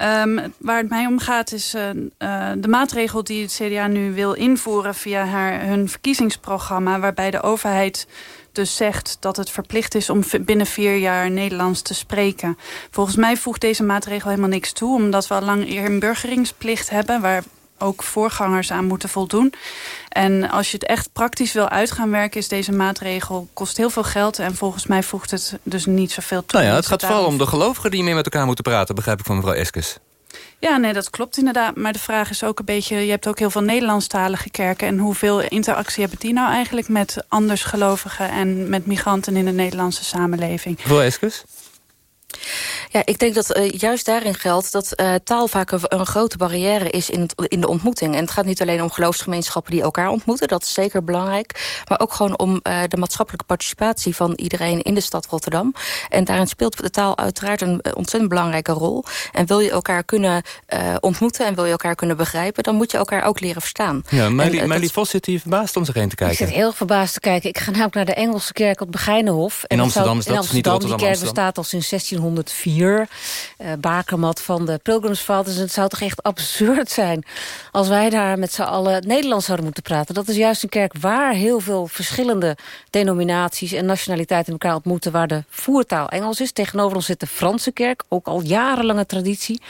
Um, waar het mij om gaat is uh, uh, de maatregel die het CDA nu wil invoeren via haar, hun verkiezingsprogramma... waarbij de overheid dus zegt dat het verplicht is om binnen vier jaar Nederlands te spreken. Volgens mij voegt deze maatregel helemaal niks toe... omdat we al lang inburgeringsplicht hebben... waar ook voorgangers aan moeten voldoen. En als je het echt praktisch wil uit gaan werken... is deze maatregel kost heel veel geld... en volgens mij voegt het dus niet zoveel toe. Nou ja, het gaat vooral om de gelovigen die meer met elkaar moeten praten... begrijp ik van mevrouw Eskes. Ja, nee, dat klopt inderdaad. Maar de vraag is ook een beetje... je hebt ook heel veel Nederlandstalige kerken... en hoeveel interactie hebben die nou eigenlijk... met andersgelovigen en met migranten in de Nederlandse samenleving? Mevrouw Eskes? Ja, ik denk dat uh, juist daarin geldt dat uh, taal vaak een, een, grote barrière is in, het, in de ontmoeting. En het gaat niet alleen om geloofsgemeenschappen die elkaar ontmoeten, dat is zeker belangrijk. Maar ook gewoon om uh, de maatschappelijke participatie van iedereen in de stad Rotterdam. En daarin speelt de taal uiteraard een ontzettend belangrijke rol. En wil je elkaar kunnen ontmoeten en wil je elkaar kunnen begrijpen, dan moet je elkaar ook leren verstaan. Ja, Meili Vos zit hier verbaasd om zich heen te kijken. Ik zit heel verbaasd te kijken. Ik ga namelijk naar de Engelse kerk op Begijnenhof. In Amsterdam is dat in Amsterdam, niet Rotterdam, Die kerk Amsterdam. bestaat al sinds 1604. Uh, bakermat van de Pilgrims Fathers. Het zou toch echt absurd zijn als wij daar met z'n allen Nederlands zouden moeten praten. Dat is juist een kerk waar heel veel verschillende denominaties en nationaliteiten elkaar ontmoeten. Waar de voertaal Engels is. Tegenover ons zit de Franse kerk, ook al jarenlange traditie.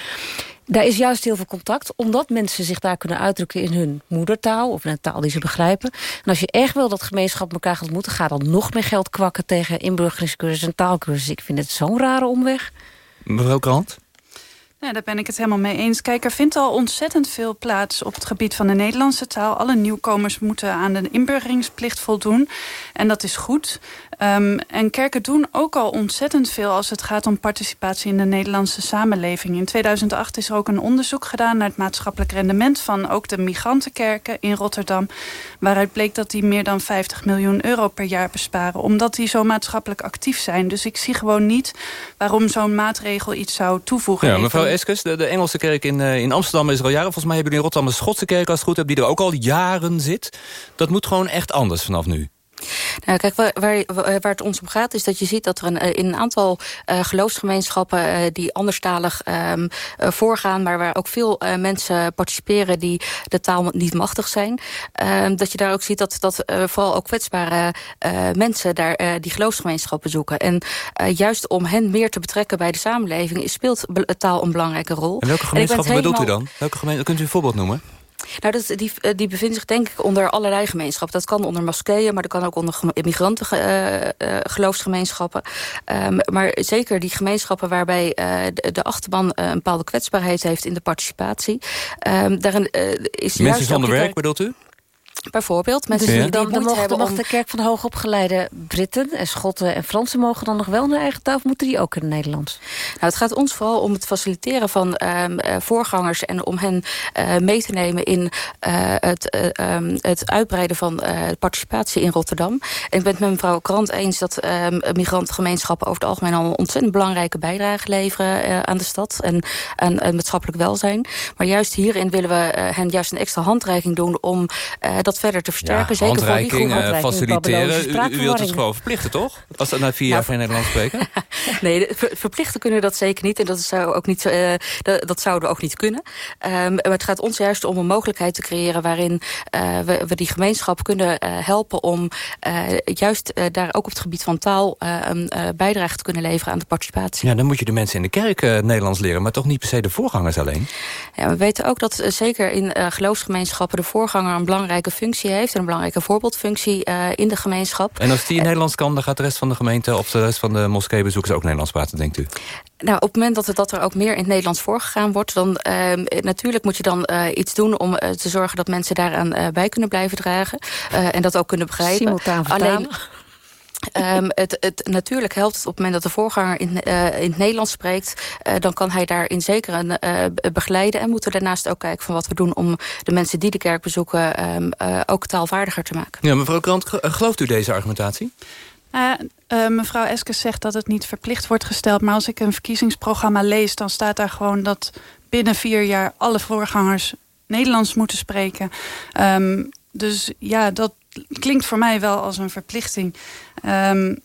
Daar is juist heel veel contact, omdat mensen zich daar kunnen uitdrukken in hun moedertaal of in een taal die ze begrijpen. En als je echt wil dat gemeenschap elkaar gaat ontmoeten, ga dan nog meer geld kwakken tegen inburgeringscursus en taalkursus. Ik vind het zo'n rare omweg. Mevrouw Krant? Ja, daar ben ik het helemaal mee eens. Kijk, er vindt al ontzettend veel plaats op het gebied van de Nederlandse taal. Alle nieuwkomers moeten aan de inburgeringsplicht voldoen. En dat is goed. Um, en kerken doen ook al ontzettend veel als het gaat om participatie in de Nederlandse samenleving. In 2008 is er ook een onderzoek gedaan naar het maatschappelijk rendement van ook de migrantenkerken in Rotterdam. Waaruit bleek dat die meer dan 50 miljoen euro per jaar besparen. Omdat die zo maatschappelijk actief zijn. Dus ik zie gewoon niet waarom zo'n maatregel iets zou toevoegen. Ja, mevrouw Eskes, de, de, Engelse kerk in, uh, in Amsterdam is er al jaren. Volgens mij hebben jullie in Rotterdam een Schotse kerk als het goed hebt. Die er ook al jaren zit. Dat moet gewoon echt anders vanaf nu. Nou, kijk, waar, waar, waar, het ons om gaat is dat je ziet dat er een, eh, in een aantal uh, geloofsgemeenschappen uh, die anderstalig um, voorgaan, maar waar ook veel mensen participeren die de taal niet machtig zijn, ehm, dat je daar ook ziet dat, dat vooral ook kwetsbare mensen daar die geloofsgemeenschappen zoeken. En juist om hen meer te betrekken bij de samenleving speelt taal een belangrijke rol. En welke gemeenschappen bedoelt u dan? Welke gemeen... Kunt u een voorbeeld noemen? Nou, dat, die, eh, die bevindt zich denk ik onder allerlei gemeenschappen. Dat kan onder moskeeën, maar dat kan ook onder migranten uh, uh, geloofsgemeenschappen. Um, maar zeker die gemeenschappen waarbij de, de, achterban een bepaalde kwetsbaarheid heeft in de participatie. Um, daarin, is Mensen zonder werk, bedoelt u? Bijvoorbeeld. Met dus die, dan, dan mag de kerk van de hoogopgeleide Britten en Schotten en Fransen... mogen dan nog wel hun eigen taal, of moeten die ook in het Nederlands? Nou, het gaat ons vooral om het faciliteren van um, uh, voorgangers... en om hen uh, mee te nemen in uh, het, um, het uitbreiden van participatie in Rotterdam. En ik ben het met mevrouw Krant eens dat um, migrantengemeenschappen... over het algemeen al een ontzettend belangrijke bijdrage leveren aan de stad... en aan maatschappelijk welzijn. Maar juist hierin willen we hen juist een extra handreiking doen... om dat verder te versterken. Ja, zeker voor die groep uh, faciliteren. U, u, wilt het gewoon verplichten, toch? Als dat na vier jaar van Nederlands spreken? nee, verplichten kunnen dat zeker niet. En dat, zou ook niet, uh, dat, dat, zouden we ook niet kunnen. Um, maar het gaat ons juist om een mogelijkheid te creëren... waarin uh, we, we, die gemeenschap kunnen helpen... om juist daar ook op het gebied van taal... een bijdrage te kunnen leveren aan de participatie. Ja, dan moet je de mensen in de kerk Nederlands leren... maar toch niet per se de voorgangers alleen? Ja, we weten ook dat zeker in geloofsgemeenschappen... de voorganger een belangrijke functie heeft... en een belangrijke voorbeeldfunctie uh, in de gemeenschap. En als die in Nederlands kan, dan gaat de rest van de gemeente... of de rest van de moskeebezoekers ook Nederlands praten, denkt u? Nou, op het moment dat, het, dat er ook meer in het Nederlands voorgegaan wordt... dan uh, natuurlijk moet je dan uh, iets doen om uh, te zorgen dat mensen daaraan bij kunnen blijven dragen. en dat ook kunnen begrijpen. Simultaan Alleen, Um, het, het, natuurlijk helpt het op het moment dat de voorganger in, uh, in het Nederlands spreekt... Uh, dan kan hij daarin zeker een, uh, begeleiden. En moeten we daarnaast ook kijken van wat we doen... om de mensen die de kerk bezoeken um, ook taalvaardiger te maken. Ja, mevrouw Krant, gelooft u deze argumentatie? mevrouw Eskes zegt dat het niet verplicht wordt gesteld. Maar als ik een verkiezingsprogramma lees... dan staat daar gewoon dat binnen vier jaar alle voorgangers Nederlands moeten spreken. Um, dus ja, dat klinkt voor mij wel als een verplichting. Um,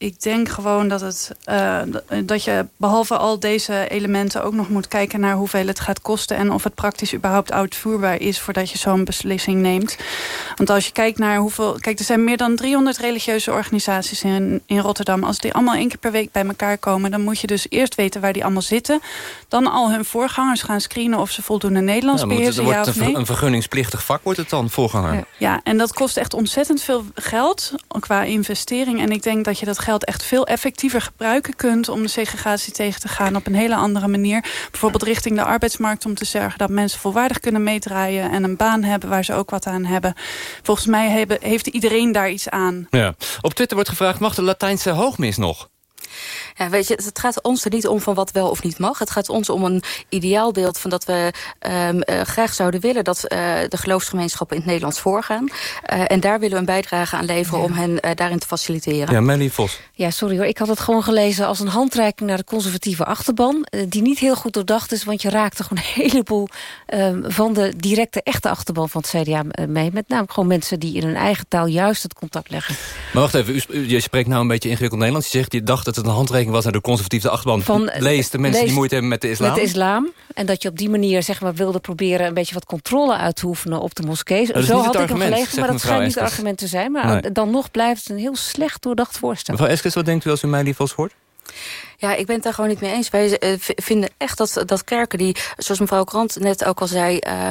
ik denk gewoon dat, het, uh, dat je behalve al deze elementen ook nog moet kijken naar hoeveel het gaat kosten en of het praktisch überhaupt uitvoerbaar is voordat je zo'n beslissing neemt. Want als je kijkt naar hoeveel. Kijk, er zijn meer dan 300 religieuze organisaties in, in Rotterdam. Als die allemaal één keer per week bij elkaar komen, dan moet je dus eerst weten waar die allemaal zitten. Dan al hun voorgangers gaan screenen of ze voldoende Nederlands ja, beheersen. Ja, nee. Een vergunningsplichtig vak wordt het dan, voorganger. Ja, ja, en dat kost echt ontzettend veel geld qua investering. En ik denk dat je dat geld geld echt veel effectiever gebruiken kunt... om de segregatie tegen te gaan op een hele andere manier. Bijvoorbeeld richting de arbeidsmarkt om te zorgen dat mensen volwaardig kunnen meedraaien... en een baan hebben waar ze ook wat aan hebben. Volgens mij hebben, heeft iedereen daar iets aan. Ja. Op Twitter wordt gevraagd, mag de Latijnse hoogmis nog? Ja, weet je, het gaat ons er niet om van wat wel of niet mag. Het gaat ons om een ideaalbeeld van dat we um, uh, graag zouden willen... dat uh, de geloofsgemeenschappen in het Nederlands voorgaan. Uh, en daar willen we een bijdrage aan leveren ja. om hen daarin te faciliteren. Ja, Melly Vos. Ja, sorry hoor. Ik had het gewoon gelezen als een handreiking naar de conservatieve achterban. die niet heel goed doordacht is, want je raakte gewoon een heleboel... Um, van de directe echte achterban van het CDA mee. Met name gewoon mensen die in hun eigen taal juist het contact leggen. Maar wacht even, u, je spreekt nou een beetje ingewikkeld Nederlands. Je zegt, je dacht dat het een handreiking was naar de conservatieve achterban. Van, lees de mensen die moeite hebben met de islam. Met de islam. En dat je op die manier zeg maar, wilde proberen... een beetje wat controle uit te oefenen op de moskee. Zo had ik hem gelezen, maar dat schijnt niet het argument te zijn. Maar nee. dan nog blijft het een heel slecht doordacht voorstel. Mevrouw Eskes, wat denkt u als u mij die vast hoort? Ja, ik ben het daar gewoon niet mee eens. Wij uh, vinden echt dat, dat kerken die, zoals mevrouw Krant net ook al zei... Uh,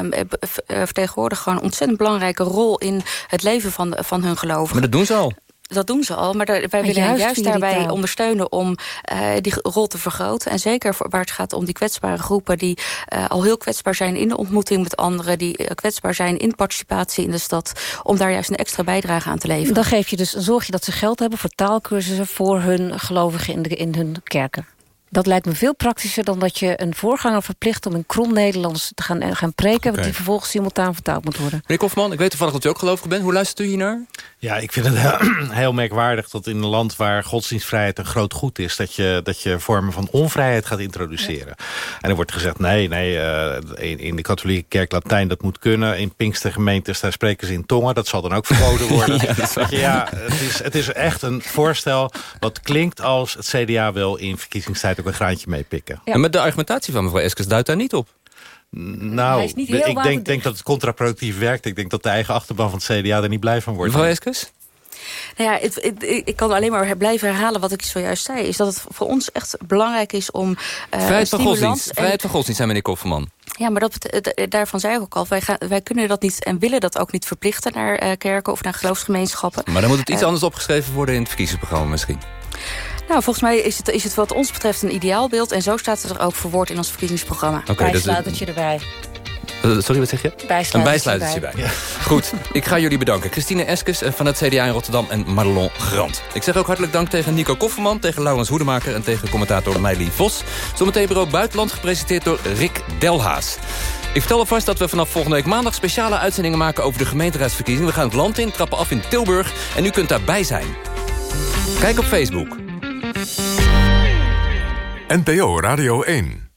vertegenwoordigen gewoon een ontzettend belangrijke rol... in het leven van, van hun gelovigen. Maar dat doen ze al dat doen ze al. Maar daar, wij willen juist, juist daarbij ondersteunen om uh, die rol te vergroten. En zeker voor, waar het gaat om die kwetsbare groepen... die uh, al heel kwetsbaar zijn in de ontmoeting met anderen... die uh, kwetsbaar zijn in participatie in de stad... om daar juist een extra bijdrage aan te leveren. Dan geef je dus, zorg je dat ze geld hebben voor taalkursussen... voor hun gelovigen in, de, in hun kerken. Dat lijkt me veel praktischer dan dat je een voorganger verplicht... om in krom Nederlands te gaan, gaan preken... Okay. die vervolgens simultaan vertaald moet worden. Meneer Kofman, ik weet toevallig dat u ook gelovig bent. Hoe luistert u hiernaar? Ja, ik vind het heel, heel, merkwaardig dat in een land waar godsdienstvrijheid een groot goed is... dat je, dat je vormen van onvrijheid gaat introduceren. Ja. En er wordt gezegd, nee, nee uh, in, in, de katholieke kerk Latijn dat moet kunnen. In Pinkstergemeentes, daar spreken ze in tongen. Dat zal dan ook verboden worden. ja, je, ja het, is, het is echt een voorstel wat klinkt als het CDA wil in verkiezingstijd ook een graantje meepikken. Ja. En met de argumentatie van mevrouw Eskes duidt daar niet op. Nou, ik denk, denk, dat het contraproductief werkt. Ik denk dat de eigen achterban van het CDA er niet blij van wordt. Mevrouw Eskes? Nou ja, het, het, ik kan alleen maar blijven herhalen wat ik zojuist zei. Is dat het voor ons echt belangrijk is om... Uh, vrijheid van godsdienst, en... vrijheid van godsdienst, zijn meneer Kofferman. Ja, maar dat, daarvan zei ik ook al. Wij, gaan, wij kunnen dat niet en willen dat ook niet verplichten... naar uh, kerken of naar geloofsgemeenschappen. Maar dan moet het iets uh, anders opgeschreven worden in het verkiezingsprogramma misschien. Nou, volgens mij is het, is het wat ons betreft een ideaalbeeld. En zo staat het er ook verwoord in ons verkiezingsprogramma. Okay, Bijsluitertje dus, erbij. Sorry, wat zeg je? Bijsluitertje een bijsluitertje bij. Ja. Goed, ik ga jullie bedanken. Christine Eskes van het CDA in Rotterdam en Madelon Grant. Ik zeg ook hartelijk dank tegen Nico Kofferman, tegen Laurens Hoedemaker... en tegen commentator Meili Vos. Zometeen bureau Buitenland, gepresenteerd door Rick Delhaas. Ik vertel alvast dat we vanaf volgende week maandag speciale uitzendingen maken over de gemeenteraadsverkiezingen. We gaan het land in, trappen af in Tilburg en u kunt daarbij zijn. Kijk op Facebook. NPO Radio 1